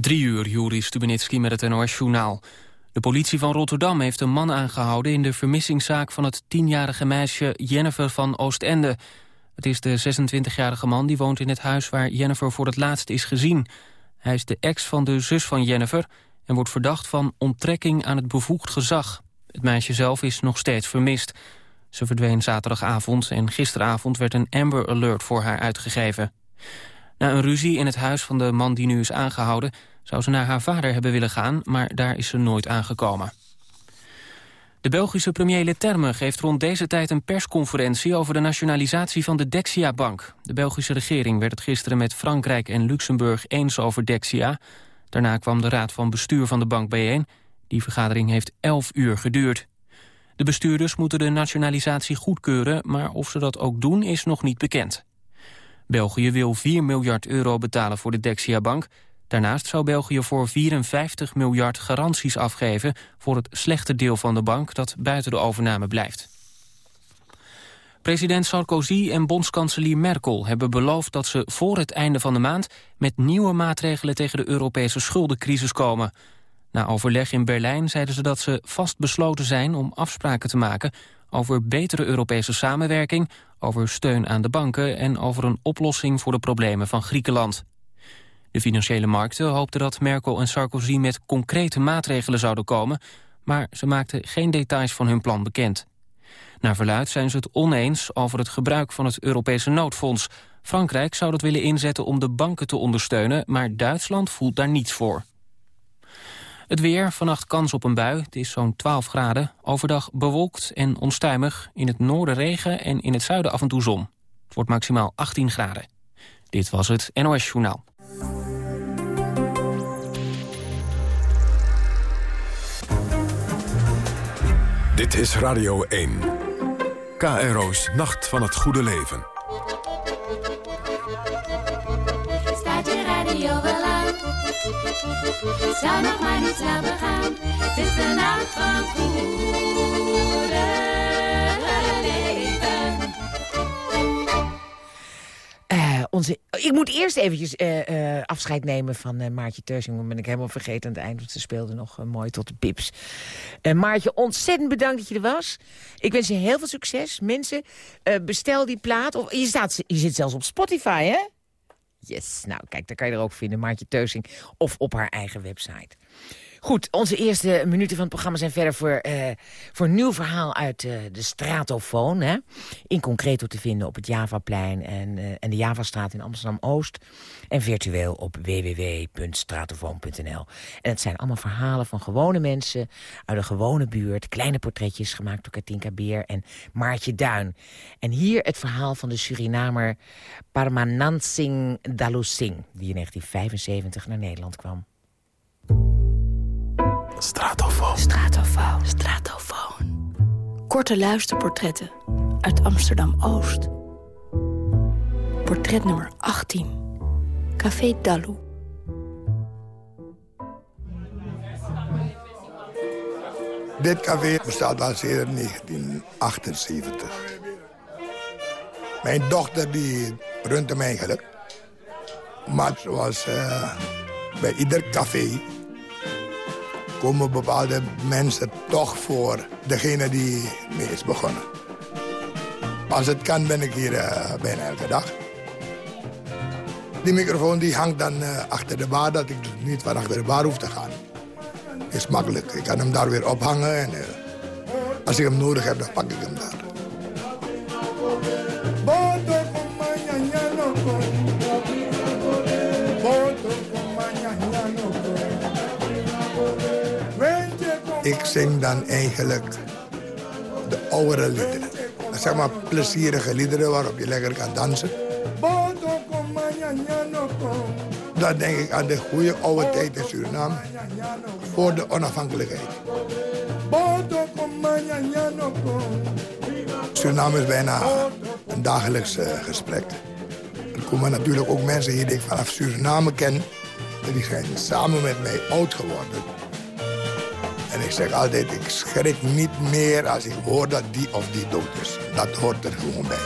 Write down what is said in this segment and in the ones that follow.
Drie uur, Juri Stubenitski met het NOS-journaal. De politie van Rotterdam heeft een man aangehouden... in de vermissingszaak van het tienjarige meisje Jennifer van Oostende. Het is de 26-jarige man die woont in het huis waar Jennifer voor het laatst is gezien. Hij is de ex van de zus van Jennifer... en wordt verdacht van onttrekking aan het bevoegd gezag. Het meisje zelf is nog steeds vermist. Ze verdween zaterdagavond en gisteravond werd een Amber Alert voor haar uitgegeven. Na een ruzie in het huis van de man die nu is aangehouden... zou ze naar haar vader hebben willen gaan, maar daar is ze nooit aangekomen. De Belgische premier Leterme geeft rond deze tijd een persconferentie... over de nationalisatie van de Dexia-bank. De Belgische regering werd het gisteren met Frankrijk en Luxemburg eens over Dexia. Daarna kwam de raad van bestuur van de bank bijeen. Die vergadering heeft elf uur geduurd. De bestuurders moeten de nationalisatie goedkeuren... maar of ze dat ook doen is nog niet bekend. België wil 4 miljard euro betalen voor de Dexia-bank. Daarnaast zou België voor 54 miljard garanties afgeven... voor het slechte deel van de bank dat buiten de overname blijft. President Sarkozy en bondskanselier Merkel hebben beloofd dat ze voor het einde van de maand met nieuwe maatregelen tegen de Europese schuldencrisis komen. Na overleg in Berlijn zeiden ze dat ze vastbesloten zijn om afspraken te maken over betere Europese samenwerking, over steun aan de banken en over een oplossing voor de problemen van Griekenland. De financiële markten hoopten dat Merkel en Sarkozy met concrete maatregelen zouden komen, maar ze maakten geen details van hun plan bekend. Naar verluid zijn ze het oneens over het gebruik van het Europese noodfonds. Frankrijk zou dat willen inzetten om de banken te ondersteunen, maar Duitsland voelt daar niets voor. Het weer, vannacht kans op een bui, het is zo'n 12 graden. Overdag bewolkt en onstuimig, in het noorden regen en in het zuiden af en toe zon. Het wordt maximaal 18 graden. Dit was het NOS Journaal. Dit is Radio 1. KRO's Nacht van het Goede Leven. Zou nog maar niet snel begaan. Het is de nacht van goede leven. Eh, onze, ik moet eerst eventjes eh, eh, afscheid nemen van Maartje Teusing. Dat ben ik helemaal vergeten aan het eind, want ze speelde nog mooi tot de pips. Maartje, ontzettend bedankt dat je er was. Ik wens je heel veel succes. Mensen, bestel die plaat. Of, je, staat, je zit zelfs op Spotify, hè? Yes, nou kijk, daar kan je er ook vinden, Maartje Teusing. Of op haar eigen website. Goed, onze eerste minuten van het programma zijn verder voor, eh, voor een nieuw verhaal uit eh, de Stratofoon. Hè? In concreto te vinden op het Javaplein en, eh, en de Javastraat in Amsterdam-Oost. En virtueel op www.stratofoon.nl. En het zijn allemaal verhalen van gewone mensen uit een gewone buurt. Kleine portretjes gemaakt door Katinka Beer en Maartje Duin. En hier het verhaal van de Surinamer Parmanansing Dalusing... die in 1975 naar Nederland kwam. Stratofoon. Stratofoon. Stratofoon. Korte luisterportretten uit Amsterdam-Oost. Portret nummer 18. Café Dalou. Dit café bestaat al sinds 1978. Mijn dochter die runt hem eigenlijk. Maar zoals eh, bij ieder café komen bepaalde mensen toch voor degene die mee is begonnen. Als het kan ben ik hier eh, bijna elke dag. Die microfoon die hangt dan eh, achter de bar, dat ik dus niet van achter de bar hoef te gaan. Is makkelijk. Ik kan hem daar weer ophangen en eh, als ik hem nodig heb, dan pak ik hem daar. Ik zing dan eigenlijk de oudere liederen. Zeg maar plezierige liederen waarop je lekker kan dansen. Dan denk ik aan de goede oude tijd in Suriname. Voor de onafhankelijkheid. Suriname is bijna een dagelijks eh, gesprek. Er komen natuurlijk ook mensen hier die ik vanaf Suriname ken. Die zijn samen met mij oud geworden. En ik zeg altijd, ik schrik niet meer als ik hoor dat die of die dood is. Dat hoort er gewoon bij.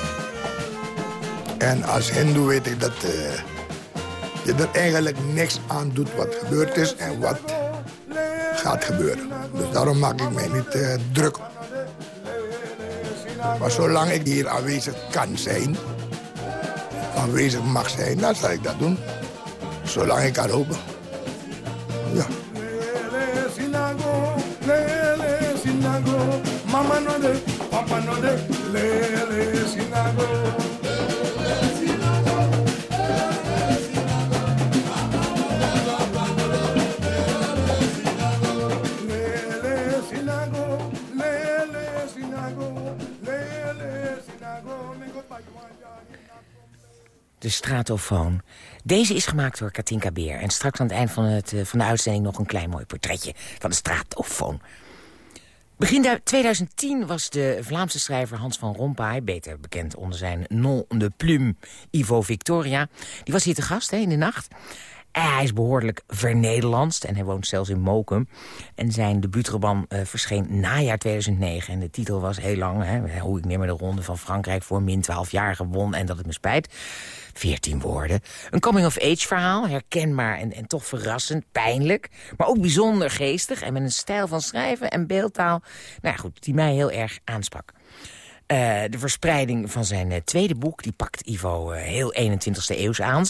En als hindoe weet ik dat, uh, je er eigenlijk niks aan doet wat gebeurd is en wat gaat gebeuren. Dus daarom maak ik mij niet uh, druk. Maar zolang ik hier aanwezig kan zijn, aanwezig mag zijn, dan zal ik dat doen. Zolang ik kan hopen. Ja. De, stratofoon. Deze is gemaakt door Katinka Beer. En straks aan het eind van, het, eh, van de uitzending nog een klein mooi portretje van de stratofoon. Begin 2010 was de Vlaamse schrijver Hans van Rompuy... beter bekend onder zijn nom de plume Ivo Victoria... die was hier te gast hè, in de nacht. Hij is behoorlijk vernederlandst en hij woont zelfs in Mokum. En zijn debuutroman uh, verscheen najaar 2009. En de titel was heel lang, hè, hoe ik neem de ronde van Frankrijk... voor min 12 jaar gewon en dat het me spijt. 14 woorden. Een coming-of-age verhaal, herkenbaar en, en toch verrassend, pijnlijk. Maar ook bijzonder geestig en met een stijl van schrijven en beeldtaal... nou ja, goed, die mij heel erg aansprak. Uh, de verspreiding van zijn uh, tweede boek, die pakt Ivo uh, heel 21ste eeuws aan.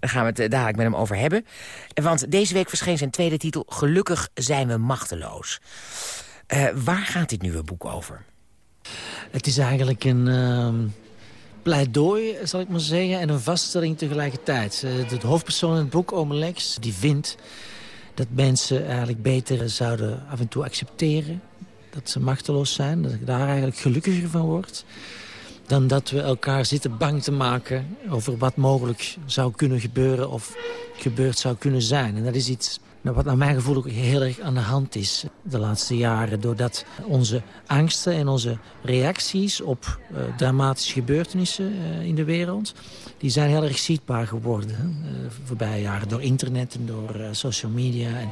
Daar gaan we het dadelijk met hem over hebben. Want deze week verscheen zijn tweede titel... Gelukkig zijn we machteloos. waar gaat dit nieuwe boek over? Het is eigenlijk een ehm, pleidooi, zal ik maar zeggen... en een vaststelling tegelijkertijd. de hoofdpersoon in het boek, Ome Lex, die vindt... dat mensen eigenlijk beter zouden af en toe accepteren dat ze machteloos zijn. Dat ik daar eigenlijk gelukkiger van word. Dan dat we elkaar zitten bang te maken over wat mogelijk zou kunnen gebeuren of gebeurd zou kunnen zijn. En dat is iets wat naar mijn gevoel ook heel erg aan de hand is de laatste jaren. Doordat onze angsten en onze reacties op uh, dramatische gebeurtenissen uh, in de wereld... die zijn heel erg zichtbaar geworden uh, voorbije jaren. Door internet en door social media en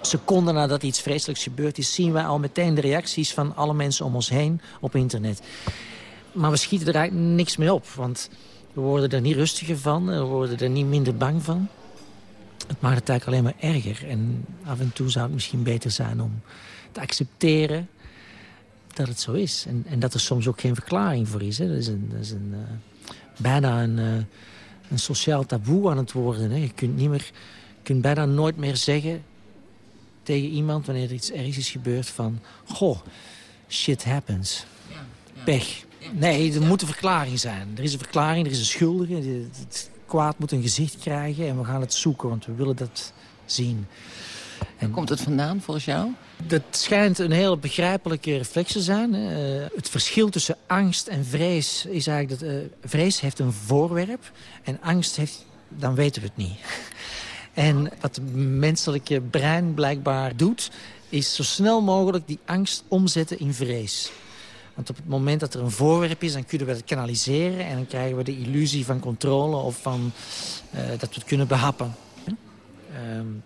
seconden nadat iets vreselijks gebeurd is... zien wij al meteen de reacties van alle mensen om ons heen op internet. Maar we schieten er eigenlijk niks mee op, want we worden er niet rustiger van. We worden er niet minder bang van. Het maakt het eigenlijk alleen maar erger. En af en toe zou het misschien beter zijn om te accepteren dat het zo is. En, en dat er soms ook geen verklaring voor is. Hè. Dat is, een, dat is een, uh, bijna een, uh, een sociaal taboe aan het worden. Hè. Je kunt, niet meer, kunt bijna nooit meer zeggen tegen iemand wanneer er iets ergs is gebeurd van... Goh, shit happens. Pech. Nee, er moet een verklaring zijn. Er is een verklaring, er is een schuldige. Het kwaad moet een gezicht krijgen en we gaan het zoeken, want we willen dat zien. En komt het vandaan volgens jou? Dat schijnt een heel begrijpelijke reflex te zijn. Uh, het verschil tussen angst en vrees is eigenlijk dat uh, vrees heeft een voorwerp en angst heeft, dan weten we het niet. En wat het menselijke brein blijkbaar doet... is zo snel mogelijk die angst omzetten in vrees. Want op het moment dat er een voorwerp is, dan kunnen we het kanaliseren... en dan krijgen we de illusie van controle of van, uh, dat we het kunnen behappen. Um,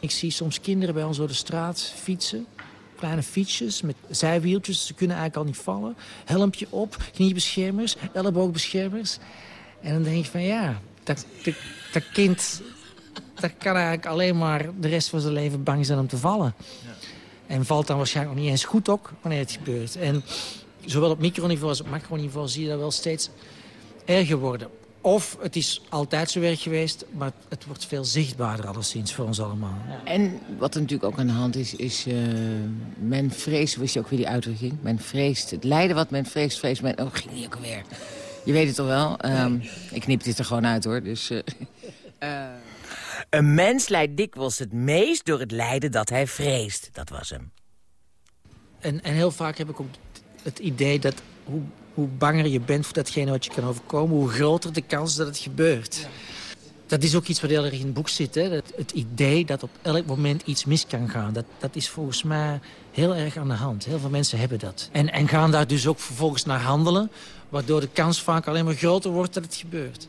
ik zie soms kinderen bij ons door de straat fietsen. Kleine fietsjes met zijwieltjes, ze kunnen eigenlijk al niet vallen. Helmpje op, kniebeschermers, elleboogbeschermers. En dan denk ik van ja, dat, dat, dat kind dat kan eigenlijk alleen maar de rest van zijn leven bang zijn om te vallen. Ja. En valt dan waarschijnlijk nog niet eens goed op wanneer het gebeurt. En zowel op microniveau als op macroniveau zie je dat wel steeds erger worden. Of het is altijd zo werk geweest, maar het wordt veel zichtbaarder alleszins voor ons allemaal. Ja. En wat er natuurlijk ook aan de hand is, is uh, men vreest, wist je ook weer die uitdrukking? Men vreest, het lijden wat men vreest, vreest men... Oh, ging niet ook alweer. Je weet het toch wel? Um, Ik knip dit er gewoon uit hoor, dus... Uh, uh, een mens lijdt dikwijls het meest door het lijden dat hij vreest. Dat was hem. En, en heel vaak heb ik ook het idee dat hoe, hoe banger je bent voor datgene wat je kan overkomen... hoe groter de kans dat het gebeurt. Dat is ook iets wat heel erg in het boek zit. Hè? Het, het, idee dat op elk moment iets mis kan gaan. Dat, dat is volgens mij heel erg aan de hand. Heel veel mensen hebben dat. En, en gaan daar dus ook vervolgens naar handelen... waardoor de kans vaak alleen maar groter wordt dat het gebeurt.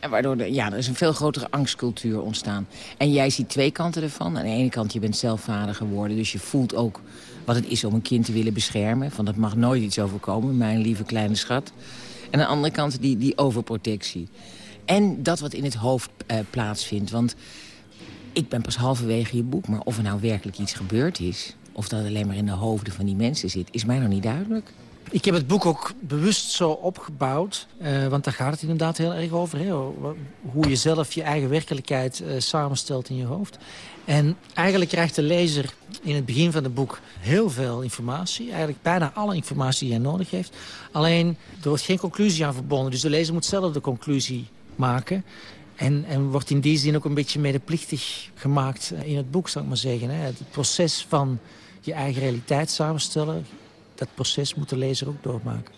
En waardoor ja, er is een veel grotere angstcultuur ontstaan. En jij ziet twee kanten ervan. Aan de ene kant, je bent zelf vader geworden. Dus je voelt ook wat het is om een kind te willen beschermen. Van dat mag nooit iets overkomen, mijn lieve kleine schat. En aan de andere kant die, die overprotectie. En dat wat in het hoofd uh, plaatsvindt. Want ik ben pas halverwege je boek, maar of er nou werkelijk iets gebeurd is... of dat alleen maar in de hoofden van die mensen zit, is mij nog niet duidelijk. Ik heb het boek ook bewust zo opgebouwd. Uh, want daar gaat het inderdaad heel erg over. Hè? Hoe je zelf je eigen werkelijkheid uh, samenstelt in je hoofd. En eigenlijk krijgt de lezer in het begin van het boek heel veel informatie. Eigenlijk bijna alle informatie die hij nodig heeft. Alleen, er wordt geen conclusie aan verbonden. Dus de lezer moet zelf de conclusie maken. En, en wordt in die zin ook een beetje medeplichtig gemaakt in het boek, zou ik maar zeggen. Hè? Het proces van je eigen realiteit samenstellen dat proces moet de lezer ook doormaken.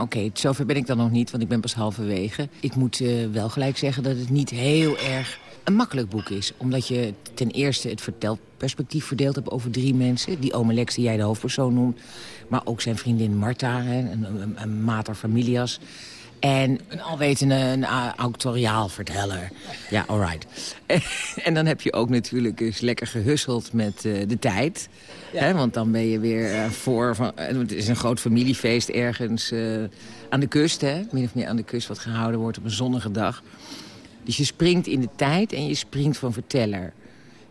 Oké, zover ben ik dan nog niet, want ik ben pas halverwege. Ik moet uh, wel gelijk zeggen dat het niet heel erg een makkelijk boek is. Omdat je ten eerste het vertelperspectief verdeeld hebt over drie mensen. Die ome Lex, die jij de hoofdpersoon noemt. Maar ook zijn vriendin Marta, hè, een, een, een mater familias. En een alwetende, een autoriaal verteller. Ja, alright. en dan heb je ook natuurlijk eens lekker gehusseld met uh, de tijd. Hè, want dan ben je weer uh, voor... Van, het is een groot familiefeest ergens aan de kust. Hè, min of meer aan de kust wat gehouden wordt op een zonnige dag. Dus je springt in de tijd en je springt van verteller.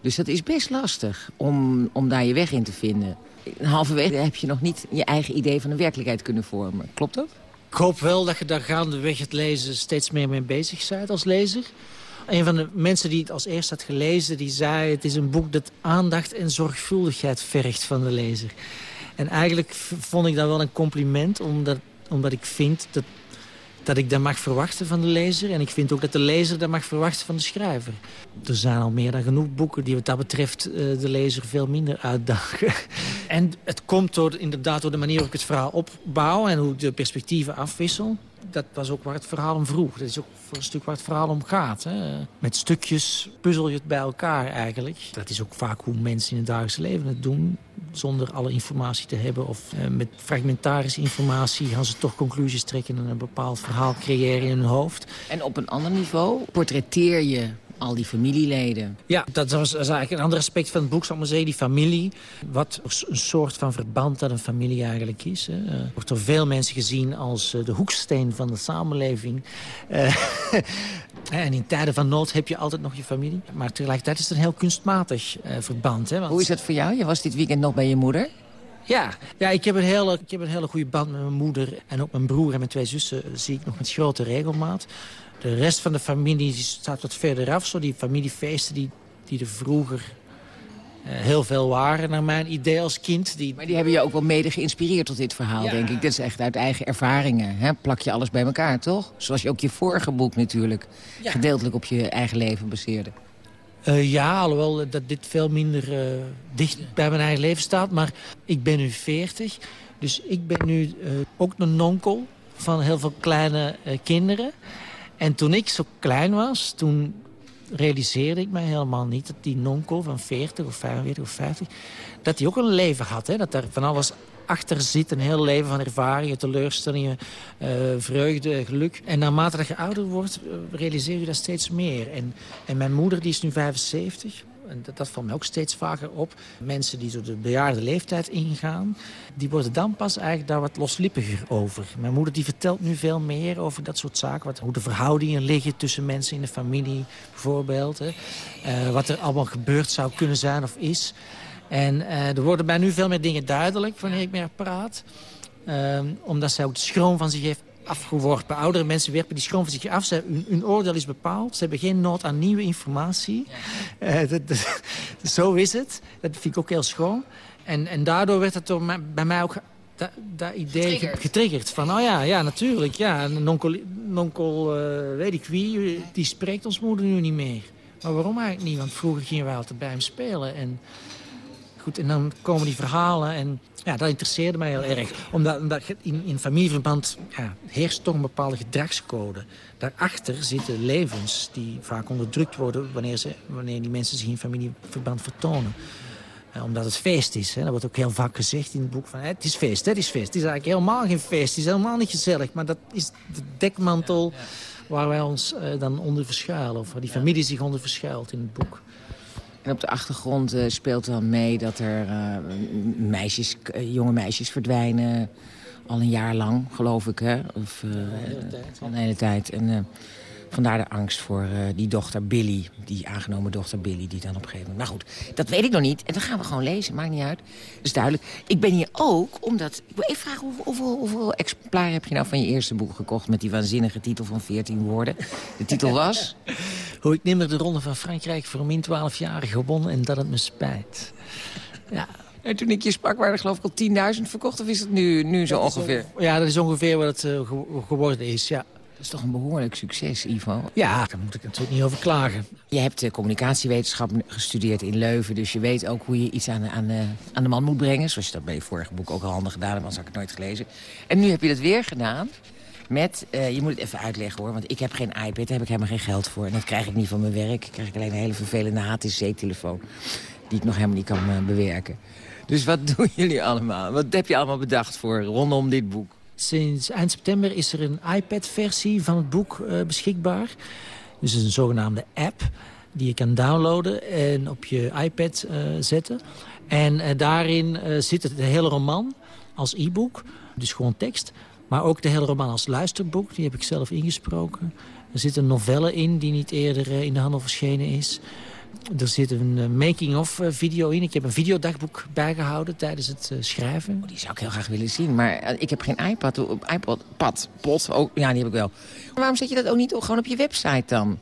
Dus dat is best lastig om, om daar je weg in te vinden. Halverwege heb je nog niet je eigen idee van de werkelijkheid kunnen vormen. Klopt dat? Ik hoop wel dat je daar gaandeweg het lezen steeds meer mee bezig bent als lezer. Een van de mensen die het als eerst had gelezen, die zei... het is een boek dat aandacht en zorgvuldigheid vergt van de lezer. En eigenlijk vond ik dat wel een compliment, omdat, omdat ik vind dat dat ik dat mag verwachten van de lezer. En ik vind ook dat de lezer dat mag verwachten van de schrijver. Er zijn al meer dan genoeg boeken die wat dat betreft eh, de lezer veel minder uitdagen. En het komt door, inderdaad door de manier waarop ik het verhaal opbouw... en hoe ik de perspectieven afwissel dat was ook waar het verhaal om vroeg. Dat is ook voor een stuk waar het verhaal om gaat. Hè. Met stukjes puzzel je het bij elkaar eigenlijk. Dat is ook vaak hoe mensen in het dagelijks leven het doen. Zonder alle informatie te hebben. Of eh, met fragmentarische informatie gaan ze toch conclusies trekken... en een bepaald verhaal creëren in hun hoofd. En op een ander niveau portretteer je al die familieleden. Ja, dat was, eigenlijk een ander aspect van het boek, zal maar zeggen, die familie. Wat een soort van verband dat een familie eigenlijk is. Hè. Uh, wordt door veel mensen gezien als uh, de hoeksteen van de samenleving. Uh, en in tijden van nood heb je altijd nog je familie. Maar tegelijkertijd is het een heel kunstmatig verband. Hè, want... Hoe is dat voor jou? Je was dit weekend nog bij je moeder? Ja, ja ik, heb een hele, ik heb een hele goede band met mijn moeder. En ook mijn broer en mijn twee zussen zie ik nog met grote regelmaat. De rest van de familie die staat wat verder af. Zo die familiefeesten die, die er vroeger uh, heel veel waren, naar mijn idee als kind. Die... Maar die hebben je ook wel mede geïnspireerd tot dit verhaal, denk ik. Dat is echt uit eigen ervaringen. Hè? Plak je alles bij elkaar, toch? Zoals je ook je vorige boek natuurlijk ja. gedeeltelijk op je eigen leven baseerde. Uh, ja, alhoewel dat dit veel minder uh, dicht bij mijn eigen leven staat. Maar ik ben nu 40, dus ik ben nu ook een nonkel van heel veel kleine kinderen. En toen ik zo klein was, toen realiseerde ik mij helemaal niet... dat die nonkel van 40 of 45 of 50... dat hij ook een leven had. Hè? Dat er van alles achter zit. Een heel leven van ervaringen, teleurstellingen, uh, vreugde, geluk. En naarmate dat je ouder wordt, uh, realiseer je dat steeds meer. En, en mijn moeder, die is nu 75 en dat, valt me ook steeds vaker op, mensen die door de bejaarde leeftijd ingaan, die worden dan pas eigenlijk daar wat loslippiger over. Mijn moeder die vertelt nu veel meer over dat soort zaken. Wat, hoe de verhoudingen liggen tussen mensen in de familie bijvoorbeeld. Hè. Uh, wat er allemaal gebeurd zou kunnen zijn of is. En uh, er worden bij nu veel meer dingen duidelijk wanneer ik haar praat. Uh, omdat zij ook de schroom van zich heeft afgeworpen. Oudere mensen werpen die schroom van zich af. Ze, hun, hun, oordeel is bepaald. Ze hebben geen nood aan nieuwe informatie. Ja. Uh, dat, dat, zo is het. Dat vind ik ook heel schoon. En, en daardoor werd het door mij, bij mij ook dat, dat idee getriggerd. getriggerd. Van, oh ja, ja natuurlijk. Ja, een onkel, onkel uh, weet ik wie, die spreekt ons moeder nu niet meer. Maar waarom eigenlijk niet? Want vroeger gingen wij altijd bij hem spelen. En, goed, en dan komen die verhalen en ja, dat interesseerde mij heel erg. Omdat, omdat in, in familieverband ja, heerst toch een bepaalde gedragscode. Daarachter zitten levens die vaak onderdrukt worden... wanneer, ze, wanneer die mensen zich in familieverband vertonen. Uh, omdat het feest is. Hè. Dat wordt ook heel vaak gezegd in het boek. Van, het is feest, het is feest. Het is eigenlijk helemaal geen feest. Het is helemaal niet gezellig. Maar dat is de dekmantel waar wij ons uh, dan onder verschuilen. Of waar die familie zich onder verschuilt in het boek. En op de achtergrond uh, speelt dan mee dat er uh, meisjes, uh, jonge meisjes verdwijnen. Al een jaar lang, geloof ik, hè? Of, al een hele tijd. Al een hele tijd. En Vandaar de angst voor eh, die dochter Billy, die aangenomen dochter Billy... die dan op een gegeven moment... Nou goed, dat weet ik nog niet. En dan gaan we gewoon lezen, maakt niet uit. Dat is duidelijk. Ik ben hier ook omdat... Ik wil even vragen, hoeveel, hoeveel, hoeveel exemplaren heb je nou van je eerste boek gekocht... met die waanzinnige titel van 14 woorden? De titel was... Hoe ik nimmer de Ronde van Frankrijk voor min 12 jaar gewonnen en dat het me spijt. Ja, En toen ik je sprak, waren er geloof ik al 10.000 verkocht. Of is het nu, nu zo ongeveer? ja, dat is ongeveer wat het eh, ge- geworden is, ja. Dat is toch een behoorlijk succes, Ivo. Ja, daar moet ik natuurlijk niet over klagen. Je hebt eh, communicatiewetenschap gestudeerd in Leuven... dus je weet ook hoe je iets aan, aan, eh, aan de man moet brengen. Zoals je dat bij je vorige boek ook al handig gedaan hebt... anders had ik het nooit gelezen. En nu heb je dat weer gedaan met... eh, je moet het even uitleggen hoor, want ik heb geen iPad... daar heb ik helemaal geen geld voor. En dat krijg ik niet van mijn werk. Ik krijg alleen een hele vervelende HTC-telefoon... die ik nog helemaal niet kan bewerken. Dus wat doen jullie allemaal? Wat heb je allemaal bedacht voor rondom dit boek? Sinds eind september is er een iPad-versie van het boek eh, beschikbaar. Dus is een zogenaamde app die je kan downloaden en op je iPad eh, zetten. En eh, daarin zit het de hele roman als e-book, dus gewoon tekst. Maar ook de hele roman als luisterboek, die heb ik zelf ingesproken. Er zit een novelle in die niet eerder in de handel verschenen is. Er zit een eh, making-of eh, video in. Ik heb een videodagboek bijgehouden tijdens het eh, schrijven. Die zou ik heel graag willen zien, maar ik heb geen iPad. Op iPad, pad, pot, ook, ja, die heb ik wel. Waarom zet je dat ook niet gewoon op je website dan?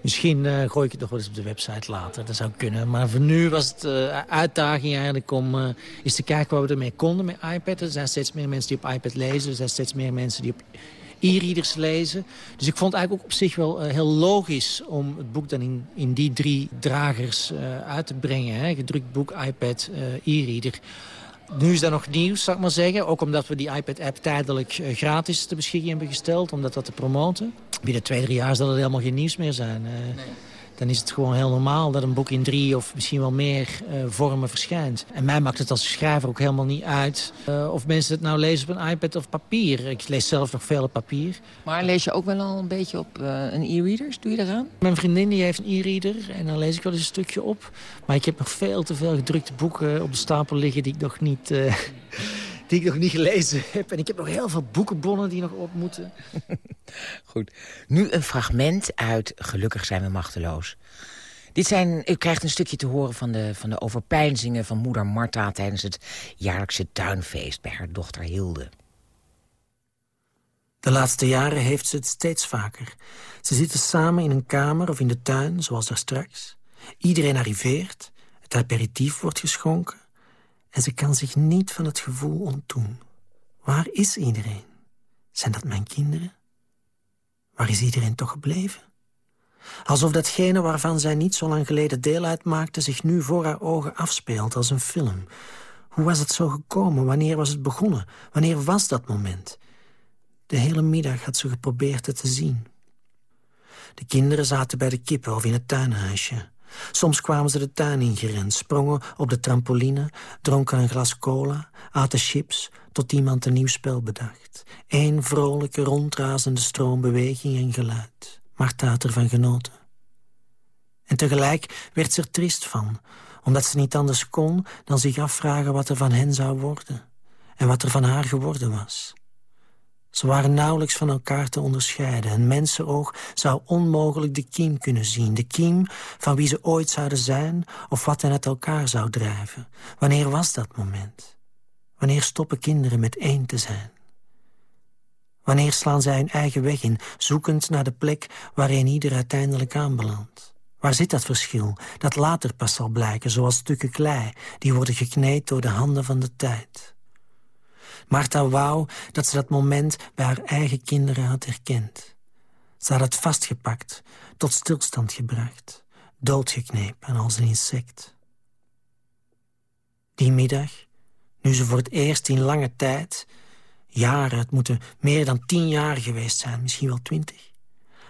Misschien gooi ik het nog wel eens op de website later. Dat zou kunnen. Maar voor nu was het uh, uitdaging eigenlijk om uh, eens te kijken wat we ermee konden met iPad. Er zijn steeds meer mensen die op iPad lezen. Er zijn steeds meer mensen die op e-readers lezen. Dus ik vond het eigenlijk ook op zich wel uh, heel logisch om het boek dan in, in die drie dragers uit te brengen. Hè? Gedrukt boek, iPad, e-reader. Nu is dat nog nieuws, zou ik maar zeggen. Ook omdat we die iPad-app tijdelijk gratis te beschikking hebben gesteld. Om dat, te promoten. Binnen twee, drie jaar zal het helemaal geen nieuws meer zijn. Nee. Dan is het gewoon heel normaal dat een boek in drie of misschien wel meer uh, vormen verschijnt. En mij maakt het als schrijver ook helemaal niet uit... of mensen het nou lezen op een iPad of papier. Ik lees zelf nog veel op papier. Maar lees je ook wel al een beetje op een e-reader? Doe je dat aan? Mijn vriendin die heeft een e-reader en dan lees ik wel eens een stukje op. Maar ik heb nog veel te veel gedrukte boeken op de stapel liggen die ik nog niet... Die ik nog niet gelezen heb. En ik heb nog heel veel boekenbonnen die nog op moeten. Goed. Nu een fragment uit Gelukkig zijn we machteloos. Dit zijn, u krijgt een stukje te horen van de, van de overpeinzingen van moeder Marta... tijdens het jaarlijkse tuinfeest bij haar dochter Hilde. De laatste jaren heeft ze het steeds vaker. Ze zitten samen in een kamer of in de tuin, zoals daar straks. Iedereen arriveert, het aperitief wordt geschonken... en ze kan zich niet van het gevoel ontdoen. Waar is iedereen? Zijn dat mijn kinderen? Waar is iedereen toch gebleven? Alsof datgene waarvan zij niet zo lang geleden deel uitmaakte... zich nu voor haar ogen afspeelt als een film. Hoe was het zo gekomen? Wanneer was het begonnen? Wanneer was dat moment? De hele middag had ze geprobeerd het te zien. De kinderen zaten bij de kippen of in het tuinhuisje. Soms kwamen ze de tuin ingerend, sprongen op de trampoline... dronken een glas cola, aten chips... tot iemand een nieuw spel bedacht. Eén vrolijke, rondrazende stroom beweging en geluid. Martha had ervan genoten. En tegelijk werd ze er triest van... omdat ze niet anders kon dan zich afvragen wat er van hen zou worden... en wat er van haar geworden was... Ze waren nauwelijks van elkaar te onderscheiden. Een mensenoog zou onmogelijk de kiem kunnen zien. De kiem van wie ze ooit zouden zijn of wat hen uit elkaar zou drijven. Wanneer was dat moment? Wanneer stoppen kinderen met één te zijn? Wanneer slaan zij hun eigen weg in, zoekend naar de plek waarin ieder uiteindelijk aanbelandt? Waar zit dat verschil, dat later pas zal blijken, zoals stukken klei... die worden gekneed door de handen van de tijd... Martha wou dat ze dat moment bij haar eigen kinderen had herkend. Ze had het vastgepakt, tot stilstand gebracht, doodgeknepen als een insect. Die middag, nu ze voor het eerst in lange tijd, jaren, het moeten meer dan tien jaar geweest zijn, misschien wel twintig,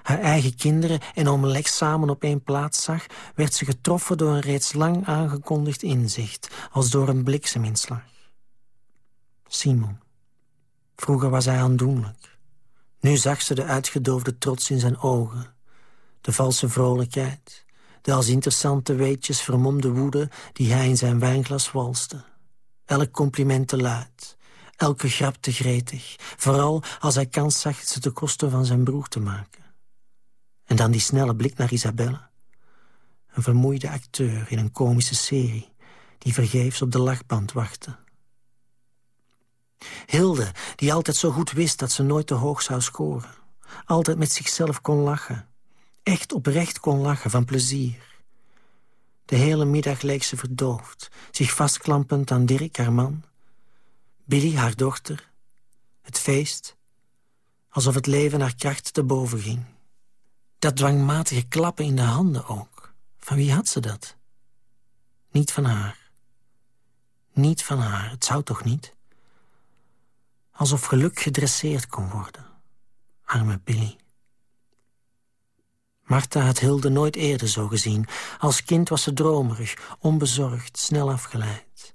haar eigen kinderen en oom samen op één plaats zag, werd ze getroffen door een reeds lang aangekondigd inzicht, als door een blikseminslag. Simon. Vroeger was hij aandoenlijk. Nu zag ze de uitgedoofde trots in zijn ogen. De valse vrolijkheid. De als interessante weetjes vermomde woede die hij in zijn wijnglas walste. Elk compliment te luid. Elke grap te gretig. Vooral als hij kans zag ze te kosten van zijn broer te maken. En dan die snelle blik naar Isabelle. Een vermoeide acteur in een komische serie... die vergeefs op de lachband wachtte. Hilde, die altijd zo goed wist dat ze nooit te hoog zou scoren. Altijd met zichzelf kon lachen. Echt oprecht kon lachen van plezier. De hele middag leek ze verdoofd, zich vastklampend aan Dirk, haar man. Billy, haar dochter. Het feest. Alsof het leven haar kracht te boven ging. Dat dwangmatige klappen in de handen ook. Van wie had ze dat? Niet van haar. Niet van haar, het zou toch niet? Alsof geluk gedresseerd kon worden. Arme Billy. Martha had Hilde nooit eerder zo gezien. Als kind was ze dromerig, onbezorgd, snel afgeleid.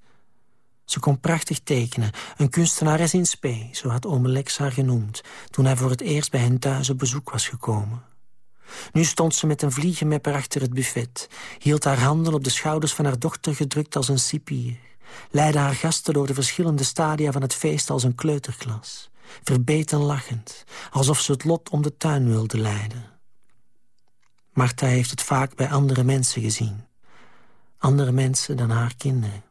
Ze kon prachtig tekenen, een kunstenares in spe, zo had ome Lex haar genoemd... toen hij voor het eerst bij hen thuis op bezoek was gekomen. Nu stond ze met een vliegenmepper achter het buffet... hield haar handen op de schouders van haar dochter gedrukt als een cipier... leidde haar gasten door de verschillende stadia van het feest als een kleuterklas... verbeten lachend, alsof ze het lot om de tuin wilde leiden. Martha heeft het vaak bij andere mensen gezien. Andere mensen dan haar kinderen.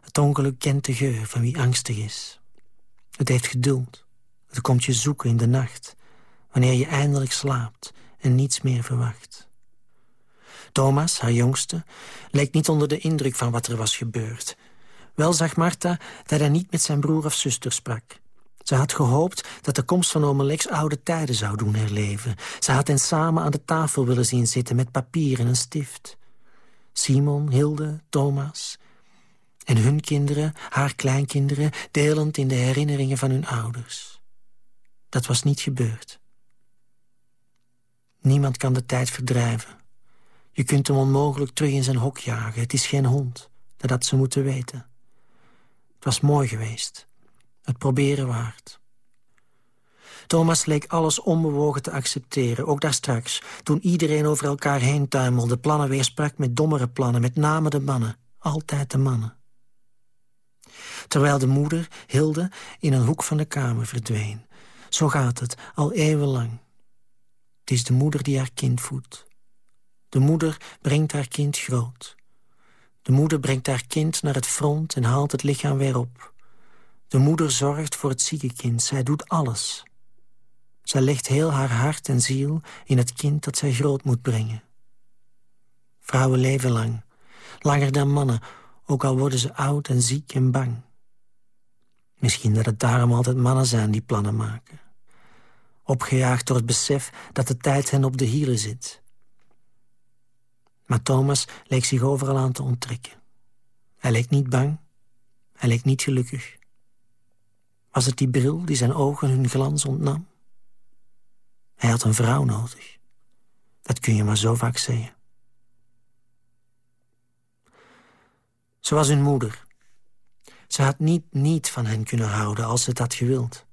Het ongeluk kent de geur van wie angstig is. Het heeft geduld. Het komt je zoeken in de nacht wanneer je eindelijk slaapt en niets meer verwacht. Thomas, haar jongste, leek niet onder de indruk van wat er was gebeurd. Wel zag Martha dat hij niet met zijn broer of zuster sprak. Ze had gehoopt dat de komst van ome Lex oude tijden zou doen herleven. Ze had hen samen aan de tafel willen zien zitten met papier en een stift. Simon, Hilde, Thomas en hun kinderen, haar kleinkinderen... delend in de herinneringen van hun ouders. Dat was niet gebeurd. Niemand kan de tijd verdrijven. Je kunt hem onmogelijk terug in zijn hok jagen. Het is geen hond. Dat had ze moeten weten. Het was mooi geweest. Het proberen waard. Thomas leek alles onbewogen te accepteren, ook daar straks... toen iedereen over elkaar heen tuimelde, plannen weersprak met dommere plannen... met name de mannen, altijd de mannen. Terwijl de moeder, Hilde, in een hoek van de kamer verdween. Zo gaat het, al eeuwenlang. Het is de moeder die haar kind voedt. De moeder brengt haar kind groot. De moeder brengt haar kind naar het front en haalt het lichaam weer op. De moeder zorgt voor het zieke kind. Zij doet alles. Zij legt heel haar hart en ziel in het kind dat zij groot moet brengen. Vrouwen leven lang. Langer dan mannen, ook al worden ze oud en ziek en bang. Misschien dat het daarom altijd mannen zijn die plannen maken opgejaagd door het besef dat de tijd hen op de hielen zit. Maar Thomas leek zich overal aan te onttrekken. Hij leek niet bang, hij leek niet gelukkig. Was het die bril die zijn ogen hun glans ontnam? Hij had een vrouw nodig. Dat kun je maar zo vaak zeggen. Ze was hun moeder. Ze had niet niet van hen kunnen houden als ze het had gewild.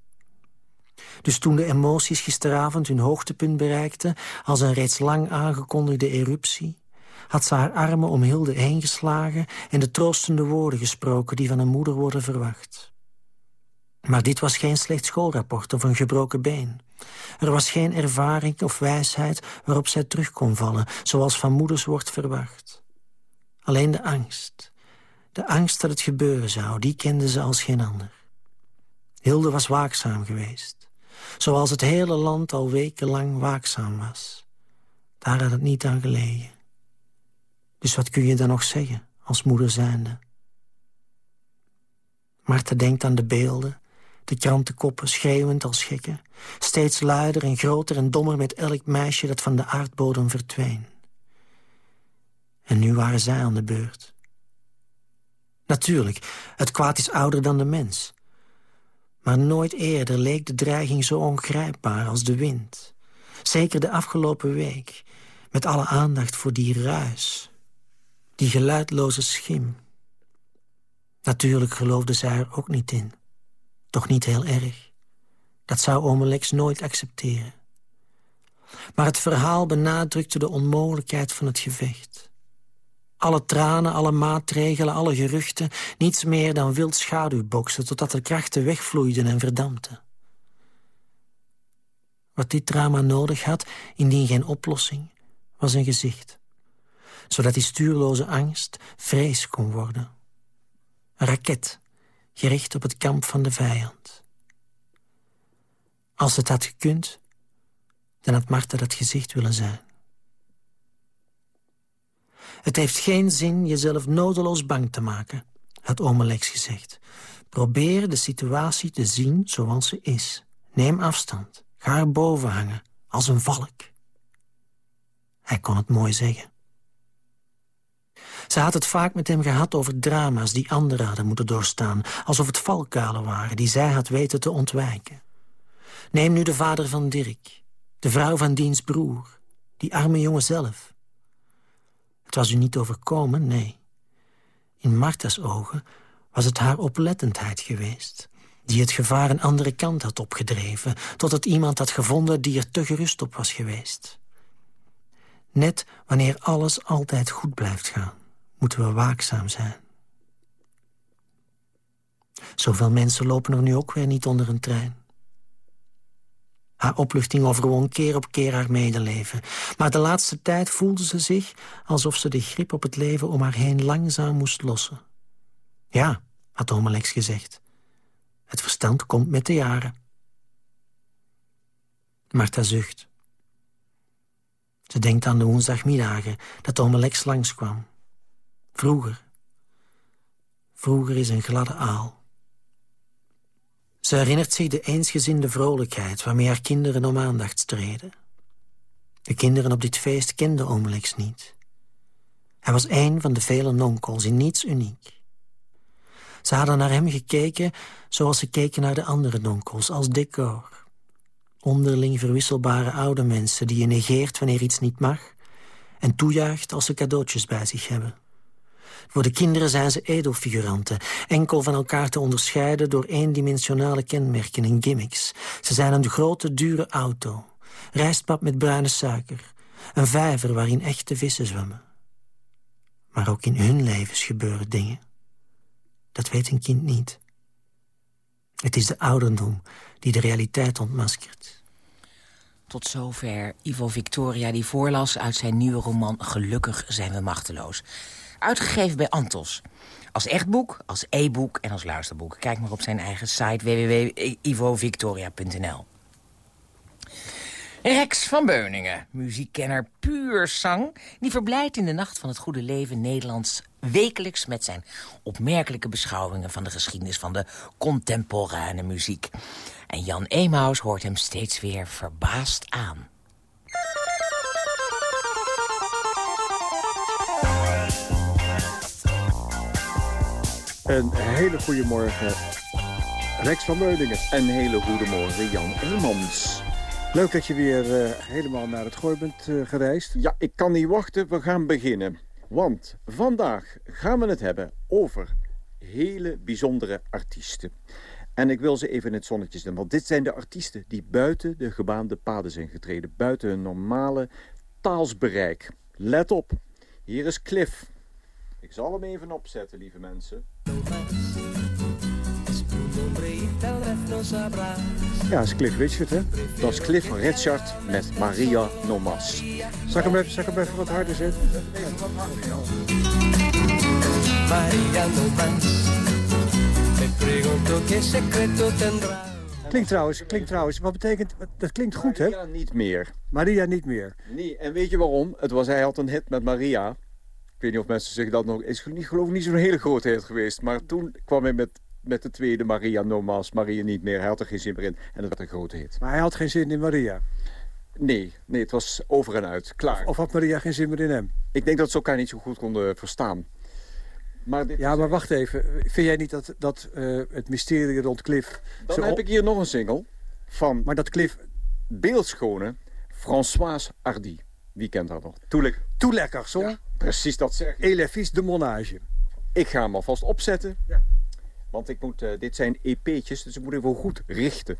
Dus toen de emoties gisteravond hun hoogtepunt bereikten... als een reeds lang aangekondigde eruptie... had ze haar armen om Hilde heen geslagen... en de troostende woorden gesproken die van een moeder worden verwacht. Maar dit was geen slecht schoolrapport of een gebroken been. Er was geen ervaring of wijsheid waarop zij terug kon vallen... zoals van moeders wordt verwacht. Alleen de angst. De angst dat het gebeuren zou, die kende ze als geen ander. Hilde was waakzaam geweest. Zoals het hele land al wekenlang waakzaam was. Daar had het niet aan gelegen. Dus wat kun je dan nog zeggen, als moeder zijnde? Martha denkt aan de beelden, de krantenkoppen schreeuwend als gekken. Steeds luider en groter en dommer met elk meisje dat van de aardbodem verdween. En nu waren zij aan de beurt. Natuurlijk, het kwaad is ouder dan de mens. Maar nooit eerder leek de dreiging zo ongrijpbaar als de wind. Zeker de afgelopen week, met alle aandacht voor die ruis. Die geluidloze schim. Natuurlijk geloofde zij er ook niet in. Toch niet heel erg. Dat zou ome nooit accepteren. Maar het verhaal benadrukte de onmogelijkheid van het gevecht. Alle tranen, alle maatregelen, alle geruchten... niets meer dan wild schaduwboksen... totdat de krachten wegvloeiden en verdampten. Wat dit drama nodig had, indien geen oplossing, was een gezicht. Zodat die stuurloze angst vrees kon worden. Een raket, gericht op het kamp van de vijand. Als het had gekund, dan had Martha dat gezicht willen zijn. Het heeft geen zin jezelf nodeloos bang te maken, had ome Lex gezegd. Probeer de situatie te zien zoals ze is. Neem afstand. Ga erboven hangen, als een valk. Hij kon het mooi zeggen. Ze had het vaak met hem gehad over drama's die anderen hadden moeten doorstaan... alsof het valkuilen waren die zij had weten te ontwijken. Neem nu de vader van Dirk, de vrouw van diens broer, die arme jongen zelf. Het was u niet overkomen, nee. In Martha's ogen was het haar oplettendheid geweest... die het gevaar een andere kant had opgedreven... tot het iemand had gevonden die er te gerust op was geweest. Net wanneer alles altijd goed blijft gaan, moeten we waakzaam zijn. Zoveel mensen lopen er nu ook weer niet onder een trein. Haar opluchting overwon keer op keer haar medeleven. Maar de laatste tijd voelde ze zich alsof ze de grip op het leven om haar heen langzaam moest lossen. Ja, had Omelex gezegd. Het verstand komt met de jaren. Martha zucht. Ze denkt aan de woensdagmiddagen dat Omelex langskwam. Vroeger. Vroeger is een gladde aal. Ze herinnert zich de eensgezinde vrolijkheid waarmee haar kinderen om aandacht streden. De kinderen op dit feest kenden Omelex niet. Hij was een van de vele nonkels, in niets uniek. Ze hadden naar hem gekeken zoals ze keken naar de andere nonkels, als decor. Onderling verwisselbare oude mensen die je negeert wanneer iets niet mag... en toejuicht als ze cadeautjes bij zich hebben. Voor de kinderen zijn ze edelfiguranten, enkel van elkaar te onderscheiden door eendimensionale kenmerken en gimmicks. Ze zijn een grote, dure auto, rijstpap met bruine suiker, een vijver waarin echte vissen zwemmen. Maar ook in hun levens gebeuren dingen. Dat weet een kind niet. Het is de ouderdom die de realiteit ontmaskert. Tot zover Ivo Victoria die voorlas uit zijn nieuwe roman Gelukkig zijn we machteloos. Uitgegeven bij Antos. Als echt boek, als e-boek en als luisterboek. Kijk maar op zijn eigen site www.ivovictoria.nl. Rex van Beuningen, muziekkenner puur zang... die verblijdt in de Nacht van het Goede Leven Nederlands wekelijks... met zijn opmerkelijke beschouwingen van de geschiedenis van de contemporaine muziek. En Jan Emaus hoort hem steeds weer verbaasd aan. Een hele goede morgen, Rex van Meuningen. Een hele goede morgen, Jan Elmans. Leuk dat je weer uh, helemaal naar het gooi bent uh, gereisd. Ja, ik kan niet wachten. We gaan beginnen. Want vandaag gaan we het hebben over hele bijzondere artiesten. En ik wil ze even in het zonnetje zetten. Want dit zijn de artiesten die buiten de gebaande paden zijn getreden. Buiten hun normale taalsbereik. Let op. Hier is Cliff. Ik zal hem even opzetten, lieve mensen. Ja, dat is Cliff Richard, hè? Dat is Cliff Richard met Maria Nomas. Zal ik hem even, zal ik hem even wat harder zetten? Even wat harder, ja. Maria Nomas. Klinkt trouwens, klinkt trouwens, wat betekent, dat klinkt goed, hè? Maria niet meer. Maria niet meer. Nee, en weet je waarom? Het was, hij had een hit met Maria. Ik weet niet of mensen zich dat nog... is niet, geloof ik niet zo'n hele grote hit geweest. Maar toen kwam hij met, met de tweede Maria Nomas, Maria niet meer. Hij had er geen zin meer in en dat werd een grote hit. Maar hij had geen zin in Maria? Nee, nee het was over en uit, klaar. Of, of had Maria geen zin meer in hem? Ik denk dat ze elkaar niet zo goed konden verstaan. Maar dit ja, maar wacht even. Vind jij niet dat, dat uh, het mysterie rond Cliff... Dan heb ik hier nog een single van... Maar dat Cliff... Beeldschone Françoise Hardy. Wie kent haar nog? Toelek. Toelekker, zo? Ja, precies dat zeg Elefis de Monage. Ik ga hem alvast opzetten. Ja. Want ik moet, uh, dit zijn EP'tjes, dus ik moet even goed richten.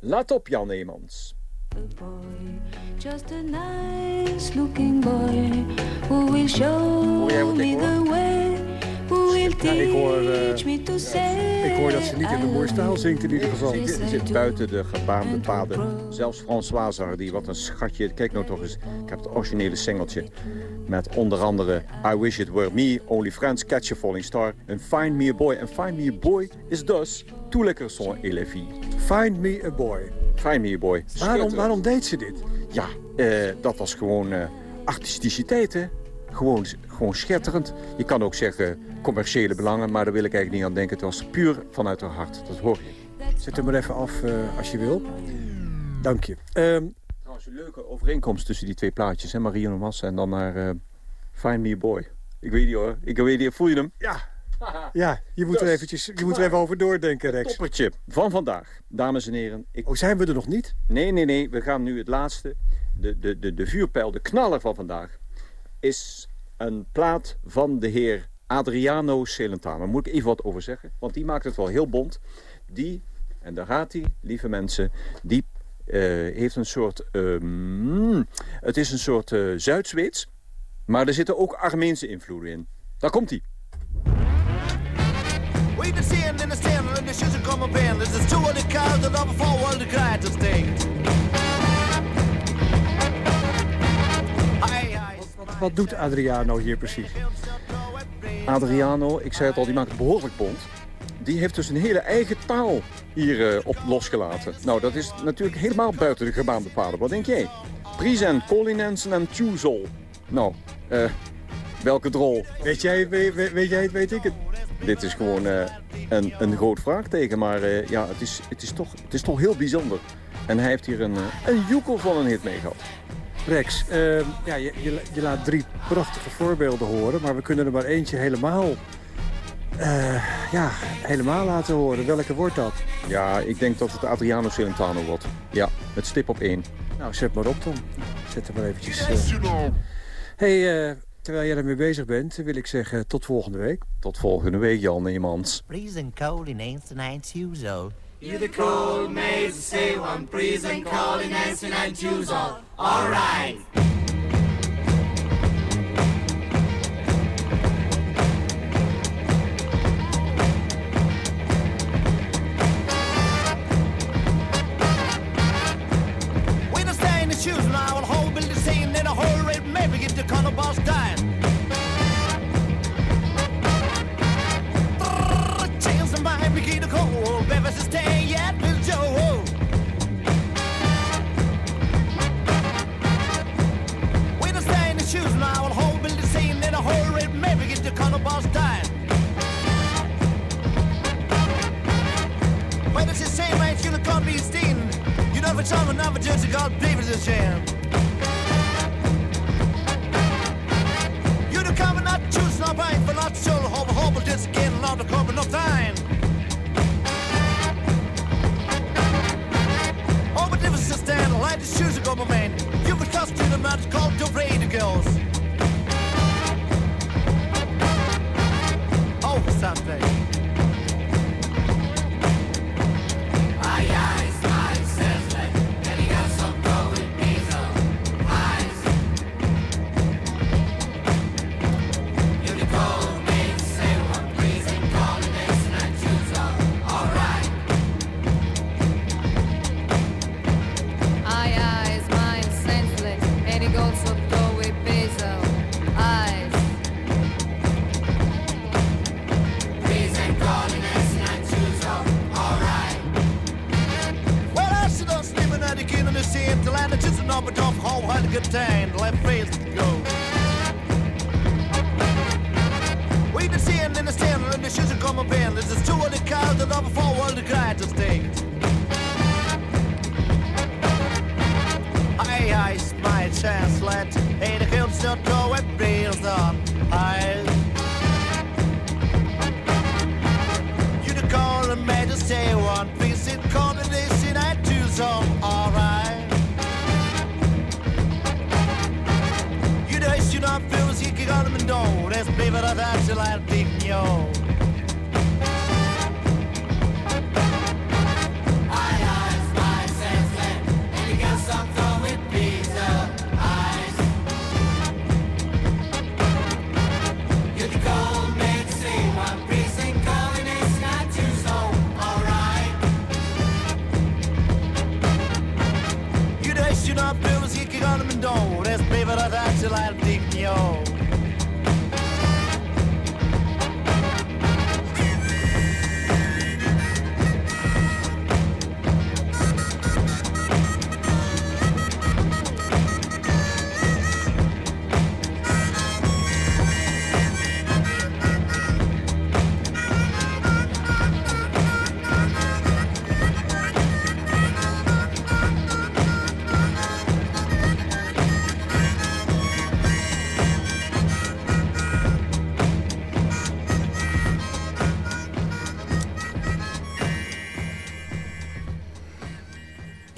Laat op, Jan Eemans. Boy, just a nice looking boy who will show me the way, who will Ja, ik hoor, uh, ik hoor dat ze niet in de mooie stijl zingt in ieder geval. Ze zit buiten de gebaande paden. Zelfs François die wat een schatje. Kijk nou toch eens, ik heb het originele singeltje. Met onder andere I Wish It Were Me, Only Friends, Catch a Falling Star en Find Me a Boy. En Find Me a Boy is dus tout lekker son et Find Me a Boy. Find Me a Boy. Waarom, waarom deed ze dit? Ja, uh, dat was gewoon uh, artisticiteit, hè. Gewoon, gewoon schitterend. Je kan ook zeggen commerciële belangen, maar daar wil ik eigenlijk niet aan denken. Het was puur vanuit haar hart, dat hoor je. Zet hem maar even af uh, als je wil. Dank je. Um, Trouwens, een leuke overeenkomst tussen die twee plaatjes. Hè? Marie Massa en dan naar uh, Find Me a Boy. Ik weet niet hoor. Ik weet niet, voel je hem? Ja. Ja, je moet, er eventjes, je moet er even over doordenken, Rex. Toppertje van vandaag, dames en heren. Ik... Oh, zijn we er nog niet? Nee, nee, nee. We gaan nu het laatste. De, de, de, de vuurpijl, de knaller van vandaag... is een plaat van de heer Adriano Celentano. Daar moet ik even wat over zeggen, want die maakt het wel heel bond. Die, en daar gaat hij, lieve mensen, die heeft een soort... Uh, het is een soort uh, Zuid-Zweeds, maar er zitten ook Armeense invloeden in. Daar komt hij. We in is. Wat doet Adriano hier precies? Adriano, ik zei het al, die maakt het behoorlijk bond. Die heeft dus een hele eigen taal hier uh, op losgelaten. Nou, dat is natuurlijk helemaal buiten de gebaande paden. Wat denk jij? Present, Colinensen en Tuzol. Nou, uh, welke drol? Weet jij, weet, weet, jij het, weet ik het? Dit is gewoon uh, een, een groot vraagteken, maar ja, het is, het, is toch, het is toch heel bijzonder. En hij heeft hier een, een joekel van een hit mee gehad. Rex, uh, ja, je, je, je, laat drie prachtige voorbeelden horen... maar we kunnen er maar eentje helemaal, uh, ja, helemaal laten horen. Welke wordt dat? Ja, ik denk dat het Adriano Celentano wordt. Ja, het stip op één. Nou, zet maar op dan. Zet er maar eventjes... Uh... hey, terwijl jij ermee bezig bent, wil ik zeggen tot volgende week. Tot volgende week, Jan Neemans. Freezing cold in Einstein Tuzo. You the cold maids say one freezing cold in Einstein Tuzo. All right. Get the corner boss dying. Chance and by begin to call, Bevis is staying yet, Bill Joe. We don't stay in the shoes now and whole building scene in a whole red maybe get the corner boss dying. Why does it say man you can't be steen? You never tell me never just God David is jam. No pain for not so hope hope this again not the cover no time. Oh but if it's just stand like the shoes go my man. You could cost to the match called the girls. Oh Sunday.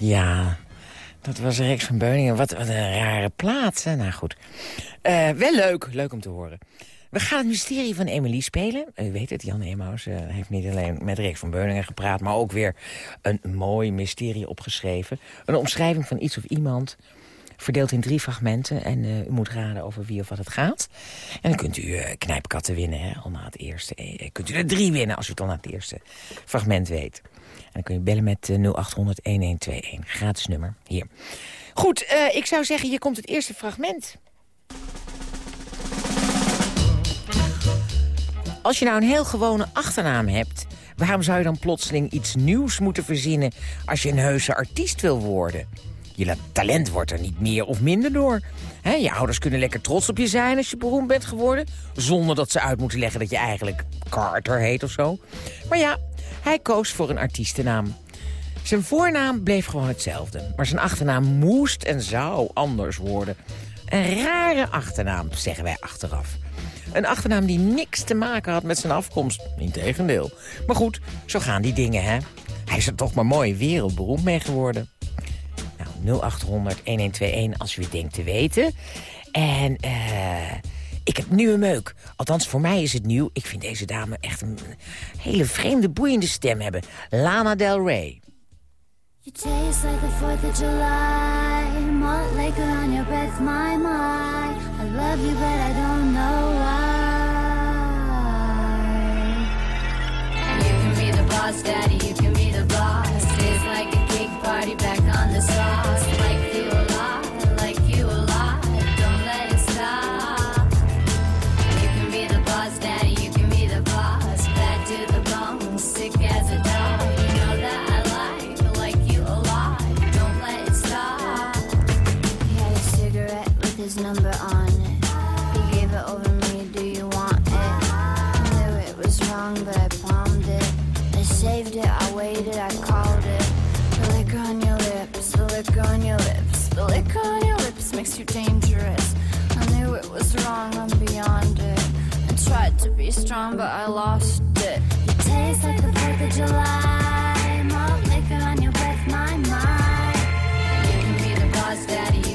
Ja, dat was Rex van Beuningen. Wat, wat een rare plaats. Nou goed. Eh, wel leuk. Leuk om te horen. We gaan het mysterie van Emily spelen. U weet het, Jan Emaus uh, heeft niet alleen met Rex van Beuningen gepraat... maar ook weer een mooi mysterie opgeschreven. Een omschrijving van iets of iemand verdeeld in drie fragmenten. En uh, u moet raden over wie of wat het gaat. En dan kunt u uh, knijpkatten winnen, hè, al na het eerste. Uh, kunt u er drie winnen als u het al na het eerste fragment weet. En dan kun je bellen met 0800-1121. Gratis nummer. Hier. Goed, ik zou zeggen, hier komt het eerste fragment. Als je nou een heel gewone achternaam hebt... waarom zou je dan plotseling iets nieuws moeten verzinnen... als je een heuse artiest wil worden? Je talent wordt er niet meer of minder door. Je ouders kunnen lekker trots op je zijn als je beroemd bent geworden... zonder dat ze uit moeten leggen dat je eigenlijk Carter heet of zo. Maar ja, hij koos voor een artiestennaam. Zijn voornaam bleef gewoon hetzelfde. Maar zijn achternaam moest en zou anders worden. Een rare achternaam, zeggen wij achteraf. Een achternaam die niks te maken had met zijn afkomst. Integendeel. Maar goed, zo gaan die dingen, hè. Hij is er toch maar mooi wereldberoemd mee geworden. 0800 1121 als u het denkt te weten. En uh, ik heb nieuwe meuk. Althans, voor mij is het nieuw. Ik vind deze dame echt een hele vreemde, boeiende stem hebben. Lana Del Rey. You taste like the 4th of July Malt liquor on your breath, my, my I love you, but I don't know why You can be the boss, daddy, you can be party back on the sauce you dangerous. I knew it was wrong, I'm beyond it. I tried to be strong, but I lost it. You taste like the 4th of July. Malt liquor on your breath, my mind You can be the boss, daddy,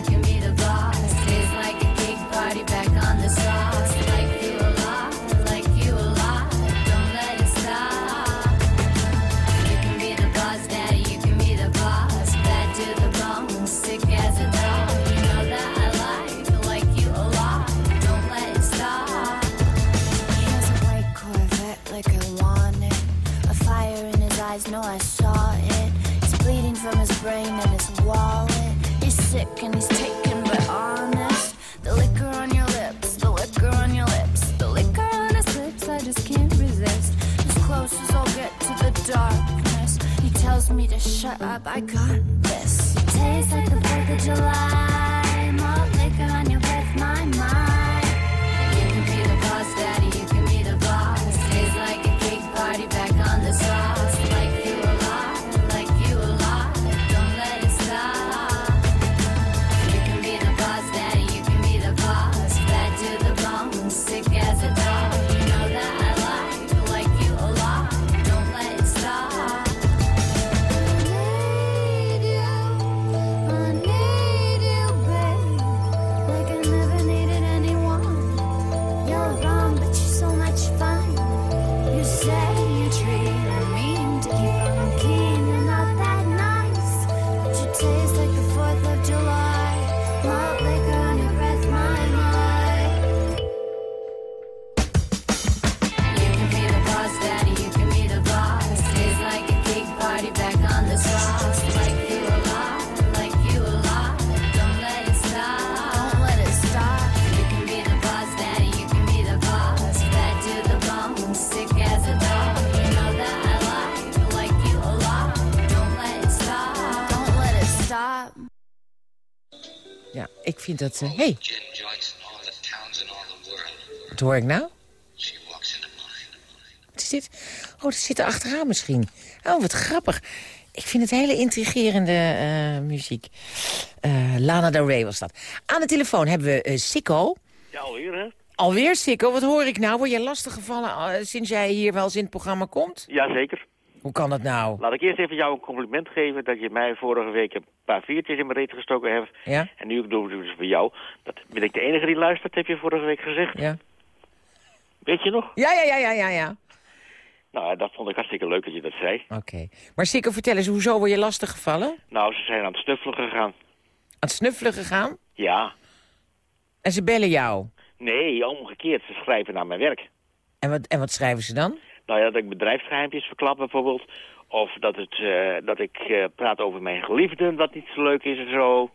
brain and his wallet. He's sick and he's taken but honest. The liquor on your lips, the liquor on your lips The liquor on his lips, I just can't resist. As close as I'll get to the darkness. He tells me to shut up, I got this. Tastes like the 4th of July vind dat... Hé. hey. Wat hoor ik nou? Wat is dit? Oh, dat zit er achteraan misschien. Oh, wat grappig. Ik vind het hele intrigerende eh, muziek. Eh, Lana Del Rey was dat. Aan de telefoon hebben we uh, Sikko. Ja, alweer hè? Alweer Sikko, wat hoor ik nou? Word je lastig gevallen sinds jij hier wel eens in het programma komt? Jazeker. Hoe kan dat nou? Laat ik eerst even jou een compliment geven dat je mij vorige week een paar viertjes in mijn reet gestoken hebt. Ja? En nu doe ik dus voor jou. Dat ben ik de enige die luistert, heb je vorige week gezegd. Ja. Weet je nog? Ja, ja, ja, ja, ja, ja. Nou, dat vond ik hartstikke leuk dat je dat zei. Oké. Maar Sikko, vertel eens, hoezo word je lastig gevallen? Nou, ze zijn aan het snuffelen gegaan. Aan het snuffelen gegaan? Ja. En ze bellen jou? Nee, omgekeerd. Ze schrijven naar mijn werk. En wat, en wat schrijven ze dan? Nou ja, dat ik bedrijfsgeheimpjes verklap bijvoorbeeld. Of dat, het, eh, dat ik eh, praat over mijn geliefden, wat niet zo leuk is en zo.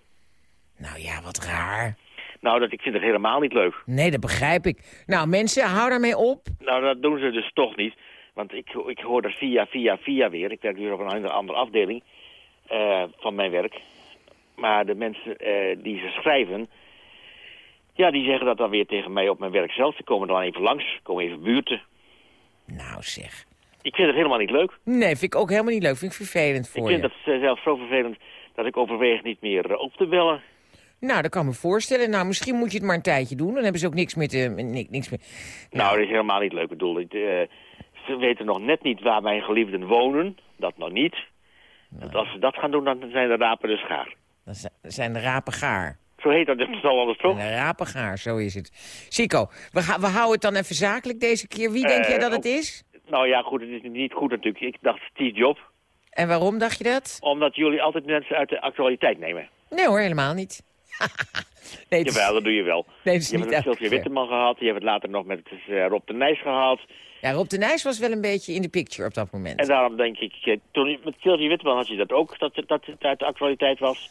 Nou ja, wat raar. Nou, dat, ik vind het helemaal niet leuk. Nee, dat begrijp ik. Nou, mensen, hou daarmee op. Nou, dat doen ze dus toch niet. Want ik, ik hoor er via, via, via weer. Ik werk nu op een andere, andere afdeling eh, van mijn werk. Maar de mensen die ze schrijven... Ja, die zeggen dat dan weer tegen mij op mijn werk zelf. Ze komen dan even langs, komen even buurten. Nou zeg. Ik vind het helemaal niet leuk. Nee, vind ik ook helemaal niet leuk. Vind ik vervelend voor je. Ik vind je. het zelf zo vervelend dat ik overweeg niet meer op te bellen. Nou, dat kan me voorstellen. Nou, misschien moet je het maar een tijdje doen. Dan hebben ze ook niks met... Uh, niks meer. Nou, dat is helemaal niet leuk. Ik bedoel, ik, uh, ze weten nog net niet waar mijn geliefden wonen. Dat nog niet. Want als ze dat gaan doen, dan zijn de rapen dus gaar. Dan zijn de rapen gaar. Zo heet dat dus al anders toch? Een rapengaar, zo is het. Sico, we, we houden het dan even zakelijk deze keer. Wie denk Eh, jij dat het oh. is? Nou ja, goed, het is niet goed natuurlijk. Ik dacht Steve Jobs. En waarom dacht je dat? Omdat jullie altijd mensen uit de actualiteit nemen. Nee hoor, helemaal niet. nee, is- Jawel, dat doe je wel. Nee, is je hebt elke Sylvia. Witteman gehad. Je hebt het later nog met eh, Rob de Nijs gehad. Ja, Rob de Nijs was wel een beetje in de picture op dat moment. En daarom denk ik, eh, toen, met Sylvia Witteman had je dat ook, dat, dat het uit de actualiteit was.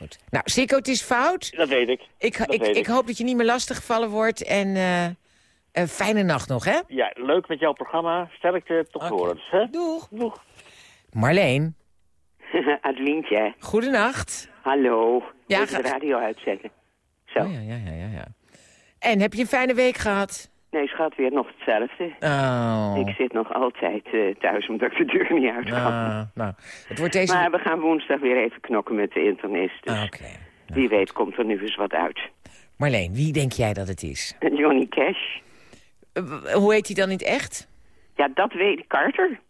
Goed. Nou, Sico, het is fout. Dat weet ik. Ik, Dat ik, weet ik hoop dat je niet meer lastiggevallen wordt. En eh, een fijne nacht nog, hè? Ja, leuk met jouw programma. Sterkte tot horen. Hè? Doeg. Doeg. Marleen, Adelientje, goedenacht. hallo. Ja, ga- de radio uitzetten. Zo. Oh, ja, ja, ja, ja, ja. En heb je een fijne week gehad? Nee, schat, weer nog hetzelfde. Oh. Ik zit nog altijd eh, thuis omdat ik de deur niet uit kan. Ah, nou, het wordt deze... Maar we gaan woensdag weer even knokken met de internist. Dus Ah, Oké. wie weet komt er nu eens wat uit. Marleen, wie denk jij dat het is? Johnny Cash. Eh, hoe heet hij dan in het echt? Ja, dat weet ik. Carter?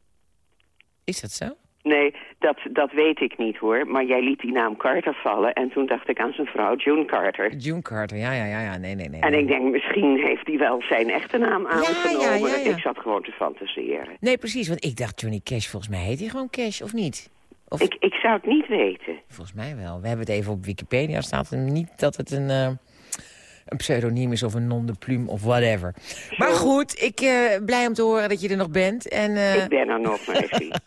Is dat zo? Nee, dat, dat weet ik niet hoor. Maar jij liet die naam Carter vallen. En toen dacht ik aan zijn vrouw, June Carter. June Carter, ja, ja, ja, ja. Nee, nee, nee. En nee. ik denk, misschien heeft hij wel zijn echte naam aangenomen. ja, ja, ja. Ik zat gewoon te fantaseren. Nee, precies, want ik dacht Johnny Cash, volgens mij heet hij gewoon Cash, of niet? Of, Ik, ik zou het niet weten. Volgens mij wel. We hebben het even op Wikipedia, staat er niet dat het een, eh, een pseudoniem is of een nom de plume of whatever. Maar goed, ik eh blij om te horen dat je er nog bent. En, eh, Ik ben er nog, meisje.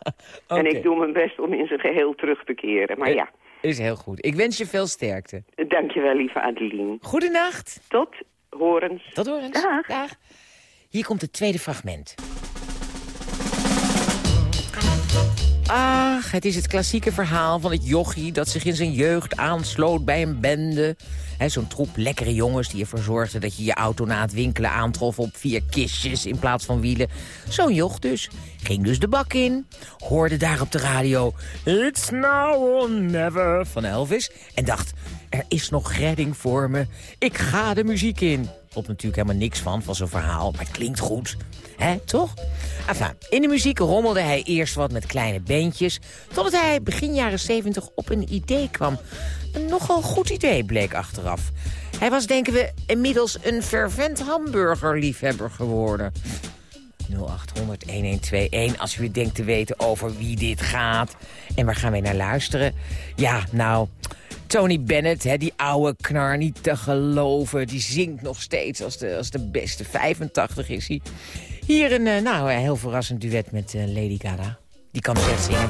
En Oké. ik doe mijn best om in zijn geheel terug te keren. Maar Eh, ja, Is heel goed. Ik wens je veel sterkte. dankjewel, lieve Adeline. Goedenacht. Tot horens. Tot horens. Dag. Hier komt het tweede fragment. Ach, het is het klassieke verhaal van het jochie... dat zich in zijn jeugd aansloot bij een bende. Zo'n troep lekkere jongens die ervoor zorgden... dat je je auto na het winkelen aantrof op vier kistjes in plaats van wielen. Zo'n joch dus. Ging dus de bak in. Hoorde daar op de radio... It's now or never van Elvis. En dacht, er is nog redding voor me. Ik ga de muziek in. Op natuurlijk helemaal niks van, van zo'n verhaal. Maar het klinkt goed. Hè, toch? Enfin, in de muziek rommelde hij eerst wat met kleine beentjes... totdat hij begin jaren 70 op een idee kwam. Een nogal goed idee, bleek achteraf. Hij was, denken we, inmiddels een fervent hamburgerliefhebber geworden. 0800-1121 als u denkt te weten over wie dit gaat. En waar gaan wij naar luisteren? Ja, nou, Tony Bennett, hè, die oude knar, niet te geloven. Die zingt nog steeds als de, als de beste. 85 is hij. Hier een, eh, nou, heel verrassend duet met eh, Lady Gaga. Die kan echt zingen.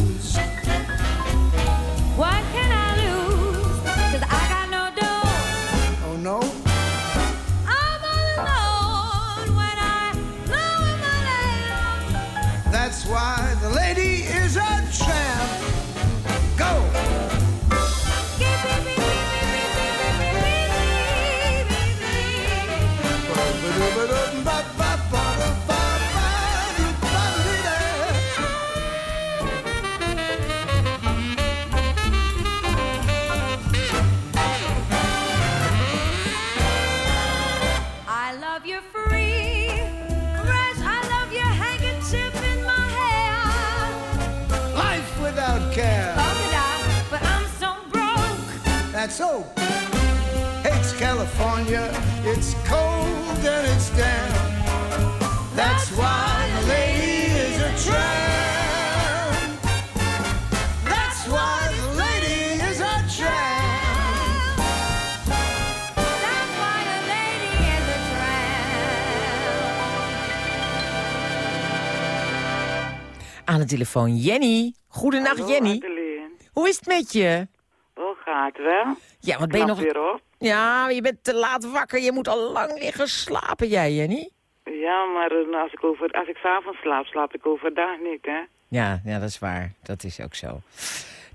Telefoon Jenny. Goedenacht Hallo, Jenny. Adeline. Hoe is het met je? Oh, gaat wel. Ja, wat ben je nog... weer op. Ja, je bent te laat wakker. Je moet al lang liggen slapen, jij Jenny. Ja, maar eh, als ik, over, als ik s'avonds slaap, slaap ik overdag niet, hè. Ja, ja, dat is waar. Dat is ook zo.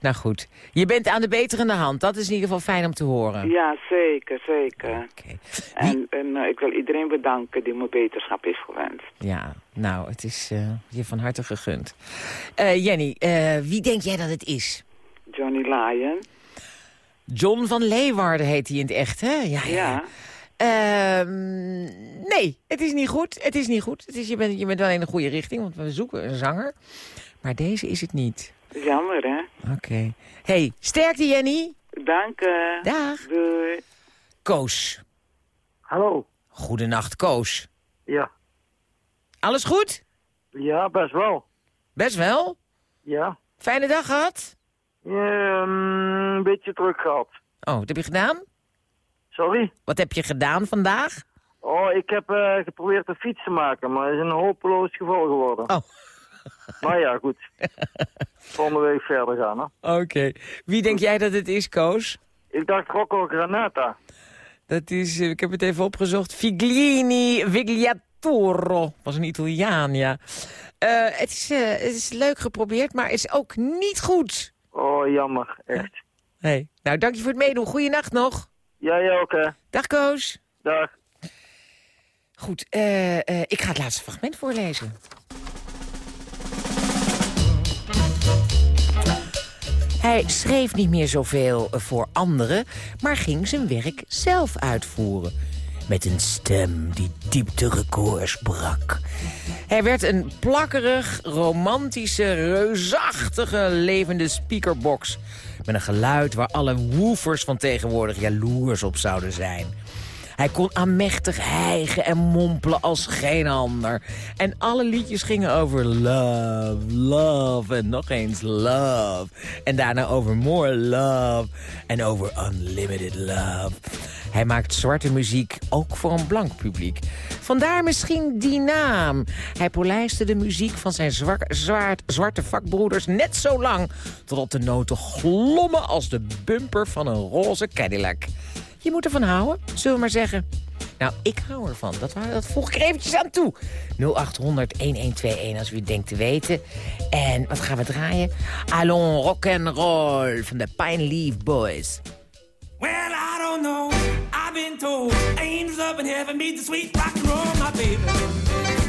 Nou goed, je bent aan de beterende hand. Dat is in ieder geval fijn om te horen. Ja, zeker, zeker. En, en eh, ik wil iedereen bedanken die me beterschap is gewenst. Ja, nou, het is eh, je van harte gegund. Eh, Jenny, wie denk jij dat het is? Johnny Lyon. John van Leeuwarden heet hij in het echt, hè? Ja. Ja. Ehm, nee, het is niet goed. Het is niet goed. Het is, je, bent, je bent wel in de goede richting, want we zoeken een zanger. Maar deze is het niet. Jammer, hè. Oké. hey, sterkte Jenny. Dank je. Dag. Doei. Koos. Hallo. Goedenacht, Koos. Ja. Alles goed? Ja, best wel. Best wel. Ja. Fijne dag gehad? Ja, mm, een beetje druk gehad. Oh, wat heb je gedaan? Sorry? Wat heb je gedaan vandaag? Oh, ik heb eh, geprobeerd een fiets te maken, maar het is een hopeloos geval geworden. Oh. Maar ja, goed. Volgende week verder gaan, hè. Oké. Wie denk jij dat het is, Koos? Ik dacht Rocco Granata. Dat is, eh, ik heb het even opgezocht, Figlini Vigliatoro. Was een Italiaan, ja. Eh, het, is, eh, het is leuk geprobeerd, maar is ook niet goed. Oh, jammer, echt. Hey. Nou, dank je voor het meedoen. Goeienacht nog. Ja, ja, oké. Dag, Koos. Dag. Goed, ik ga het laatste fragment voorlezen. Hij schreef niet meer zoveel voor anderen, maar ging zijn werk zelf uitvoeren. Met een stem die diepterecords brak. Hij werd een plakkerig, romantische, reusachtige, levende speakerbox. Met een geluid waar alle woofers van tegenwoordig jaloers op zouden zijn. Hij kon aanmächtig hijgen en mompelen als geen ander. En alle liedjes gingen over love, love en nog eens love. En daarna over more love en over unlimited love. Hij maakt zwarte muziek ook voor een blank publiek. Vandaar misschien die naam. Hij polijste de muziek van zijn zwaard, zwarte vakbroeders net zo lang... totdat de noten glommen als de bumper van een roze Cadillac. Je moet ervan houden, zullen we maar zeggen. Nou, ik hou ervan. Dat, dat voeg ik eventjes aan toe. 0800-1121 als u denkt te weten. En wat gaan we draaien? Allons rock'n'roll van de Pine Leaf Boys. Well, I don't know. I've been told angels up in heaven meet the sweet rock and roll, my baby.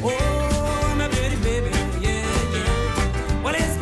Oh, my pretty baby, yeah, yeah. Well, let's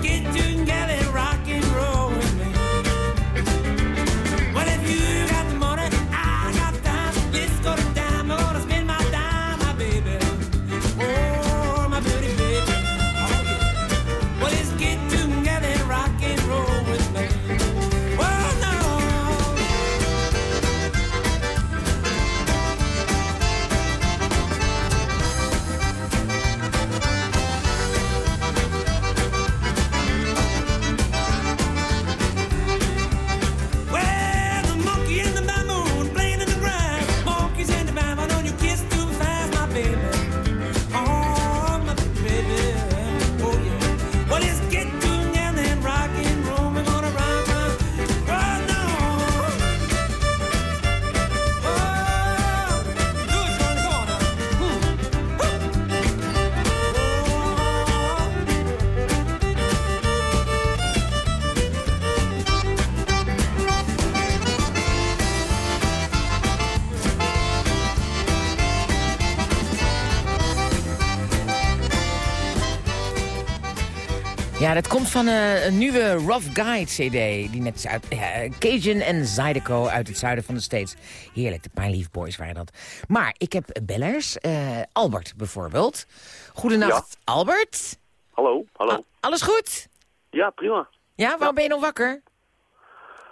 Ja, dat komt van eh, een nieuwe Rough Guide CD. Die net is uit... ja, Cajun en Zydeco uit het zuiden van de States. Heerlijk, de Pine Leaf Boys waren dat. Maar ik heb bellers. eh, Albert bijvoorbeeld. Goedenacht, Albert. Hallo, hallo. Alles goed? ja, prima. Ja, waarom ben je nog wakker?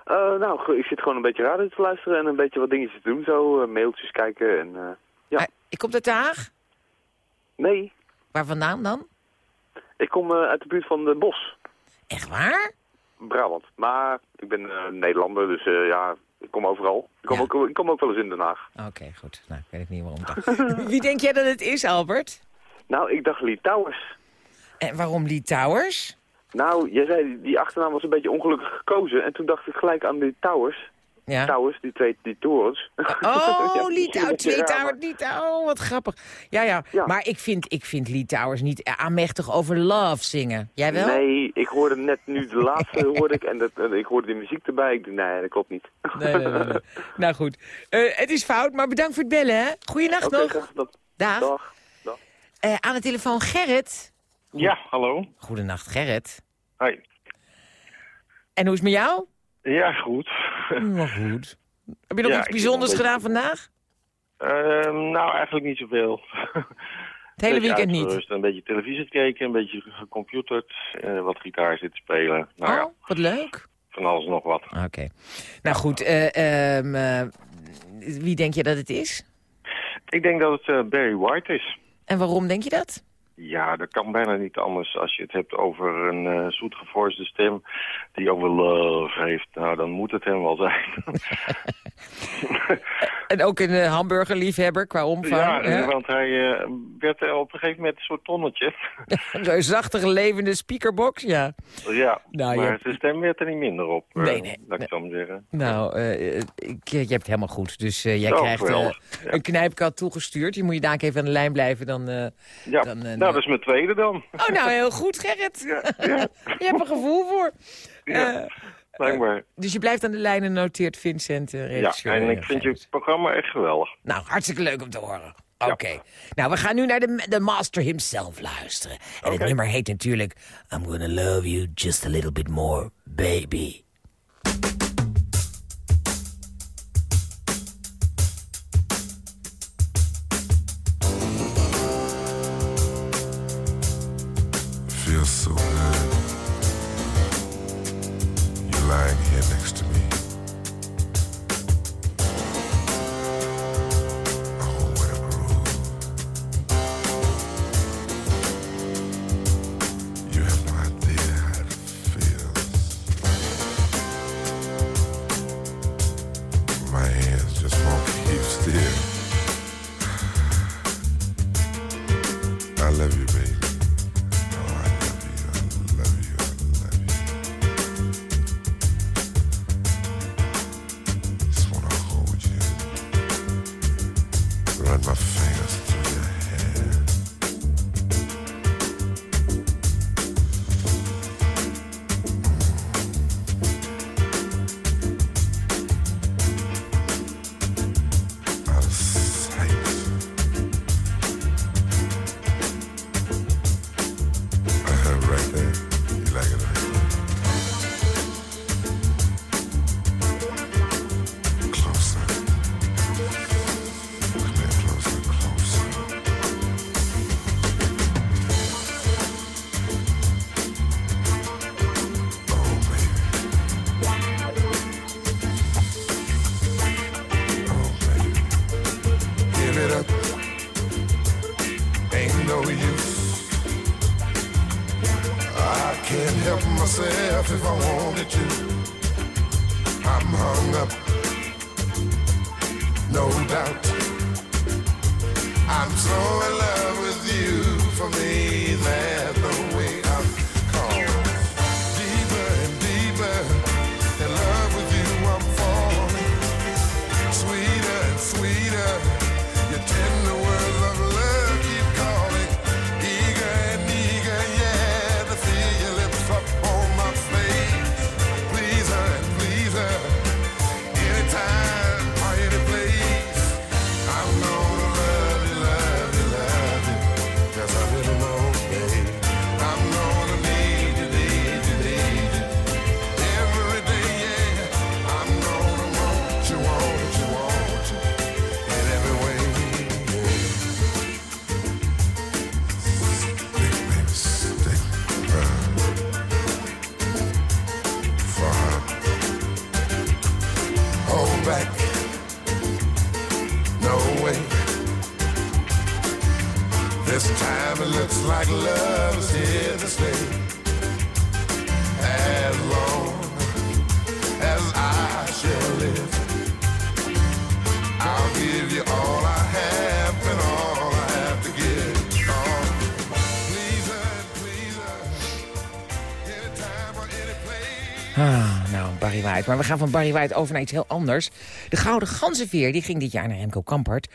Eh, nou, ik zit gewoon een beetje radio te luisteren en een beetje wat dingetjes te doen. Zo, eh, mailtjes kijken en eh, ja. Ik kom uit Den Haag. Nee, Waar vandaan dan? Ik kom eh, uit de buurt van de Bos, Echt waar? Brabant. Maar ik ben eh, Nederlander, dus eh, ja, ik kom overal. Ik kom, ook, ik kom ook wel eens in Den Haag. Oké, goed. Nou, ik weet ik niet waarom. Wie denk jij dat het is, Albert? Nou, ik dacht Lee Towers. En waarom Lee Towers? Nou, jij zei die- achternaam was een beetje ongelukkig gekozen. En toen dacht ik gelijk aan die Towers. Ja. Towers, die twee die torens. Oh, Ja, beetje twee Towers, Towers. Oh, wat grappig. Ja, ja, maar ik vind, ik vind Lee Towers niet aanmächtig over love zingen. Jij wel? Nee, ik hoorde net nu de laatste hoorde ik en dat, ik hoorde die muziek erbij. Ik dacht, nee, dat klopt niet. Nee, nee, nee, nee. nou goed, Eh, het is fout, maar bedankt voor het bellen, hè. Goeienacht nog. Dag. Dag. Dag. Eh, aan de telefoon Gerrit. Ja, hallo. Goedenacht, Gerrit. Hoi. En hoe is het met jou? Ja, goed. Nog goed. Heb je nog Ja, iets bijzonders gedaan vandaag? Ehm, nou, eigenlijk niet zoveel. Het hele weekend niet? Een beetje televisie gekeken, een beetje gecomputerd, eh, wat gitaar zitten spelen. Nou ja, Oh, wat leuk. van alles nog wat. Oké. Nou goed, eh, ehm, eh, wie denk je dat het is? Ik denk dat het Barry White is. En waarom denk je dat? Ja, dat kan bijna niet anders. Als je het hebt over een eh zoetgevoiste stem die over love heeft, nou dan moet het hem wel zijn. En ook een uh, hamburgerliefhebber qua omvang. ja, hè? want hij eh, werd er op een gegeven moment een soort tonnetje. Zo'n zachtige levende speakerbox, ja. ja, Nou, maar zijn stem werd er niet minder op. eh, Nee, nee, Dat ik zo zeggen. Nou, eh, ik, je hebt het helemaal goed. Dus eh, jij Zo, krijgt eh, ja. een knijpkat toegestuurd. Je moet je daar even aan de lijn blijven. Dan, eh, Ja, dan, eh, nou dat is mijn tweede dan. Oh, nou heel goed, Gerrit. je hebt een gevoel voor. Ja, blijkbaar. dus je blijft aan de lijn en noteert Vincent, eh, Ja, en ik vind je programma echt geweldig. Nou, hartstikke leuk om te horen. Oké. Nou, we gaan nu naar de, de master himself luisteren. En het nummer heet natuurlijk... I'm gonna love you just a little bit more, baby. So. Nou, Barry White. Maar we gaan van Barry White over naar iets heel anders. De Gouden Ganzenveer die ging dit jaar naar Remco Kampert.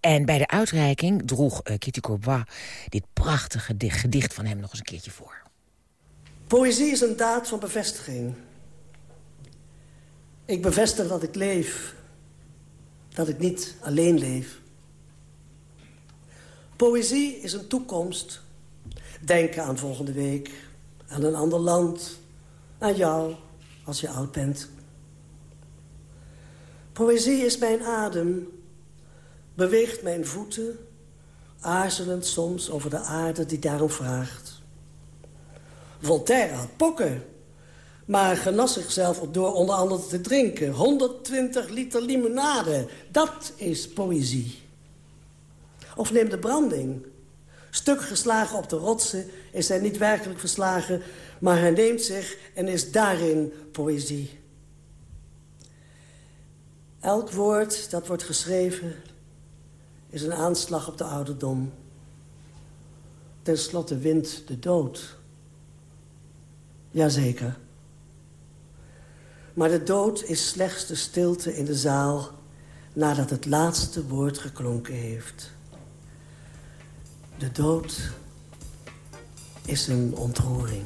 En bij de uitreiking droeg eh, Kitty Courbois dit prachtige gedicht, gedicht van hem nog eens een keertje voor. Poëzie is een daad van bevestiging. Ik bevestig dat ik leef. Dat ik niet alleen leef. Poëzie is een toekomst. Denken aan volgende week. Aan een ander land. Aan jou, als je oud bent. Poëzie is mijn adem. Beweegt mijn voeten. Aarzelend soms over de aarde die daarom vraagt. Voltaire had pokken. Maar genas zichzelf door onder andere te drinken. 120 liter limonade. Dat is poëzie. Of neem de branding. Stuk geslagen op de rotsen is hij niet werkelijk verslagen... maar neemt zich en is daarin poëzie. Elk woord dat wordt geschreven is een aanslag op de ouderdom. Ten slotte wint de dood. Jazeker. Maar de dood is slechts de stilte in de zaal... nadat het laatste woord geklonken heeft. De dood is een ontroering.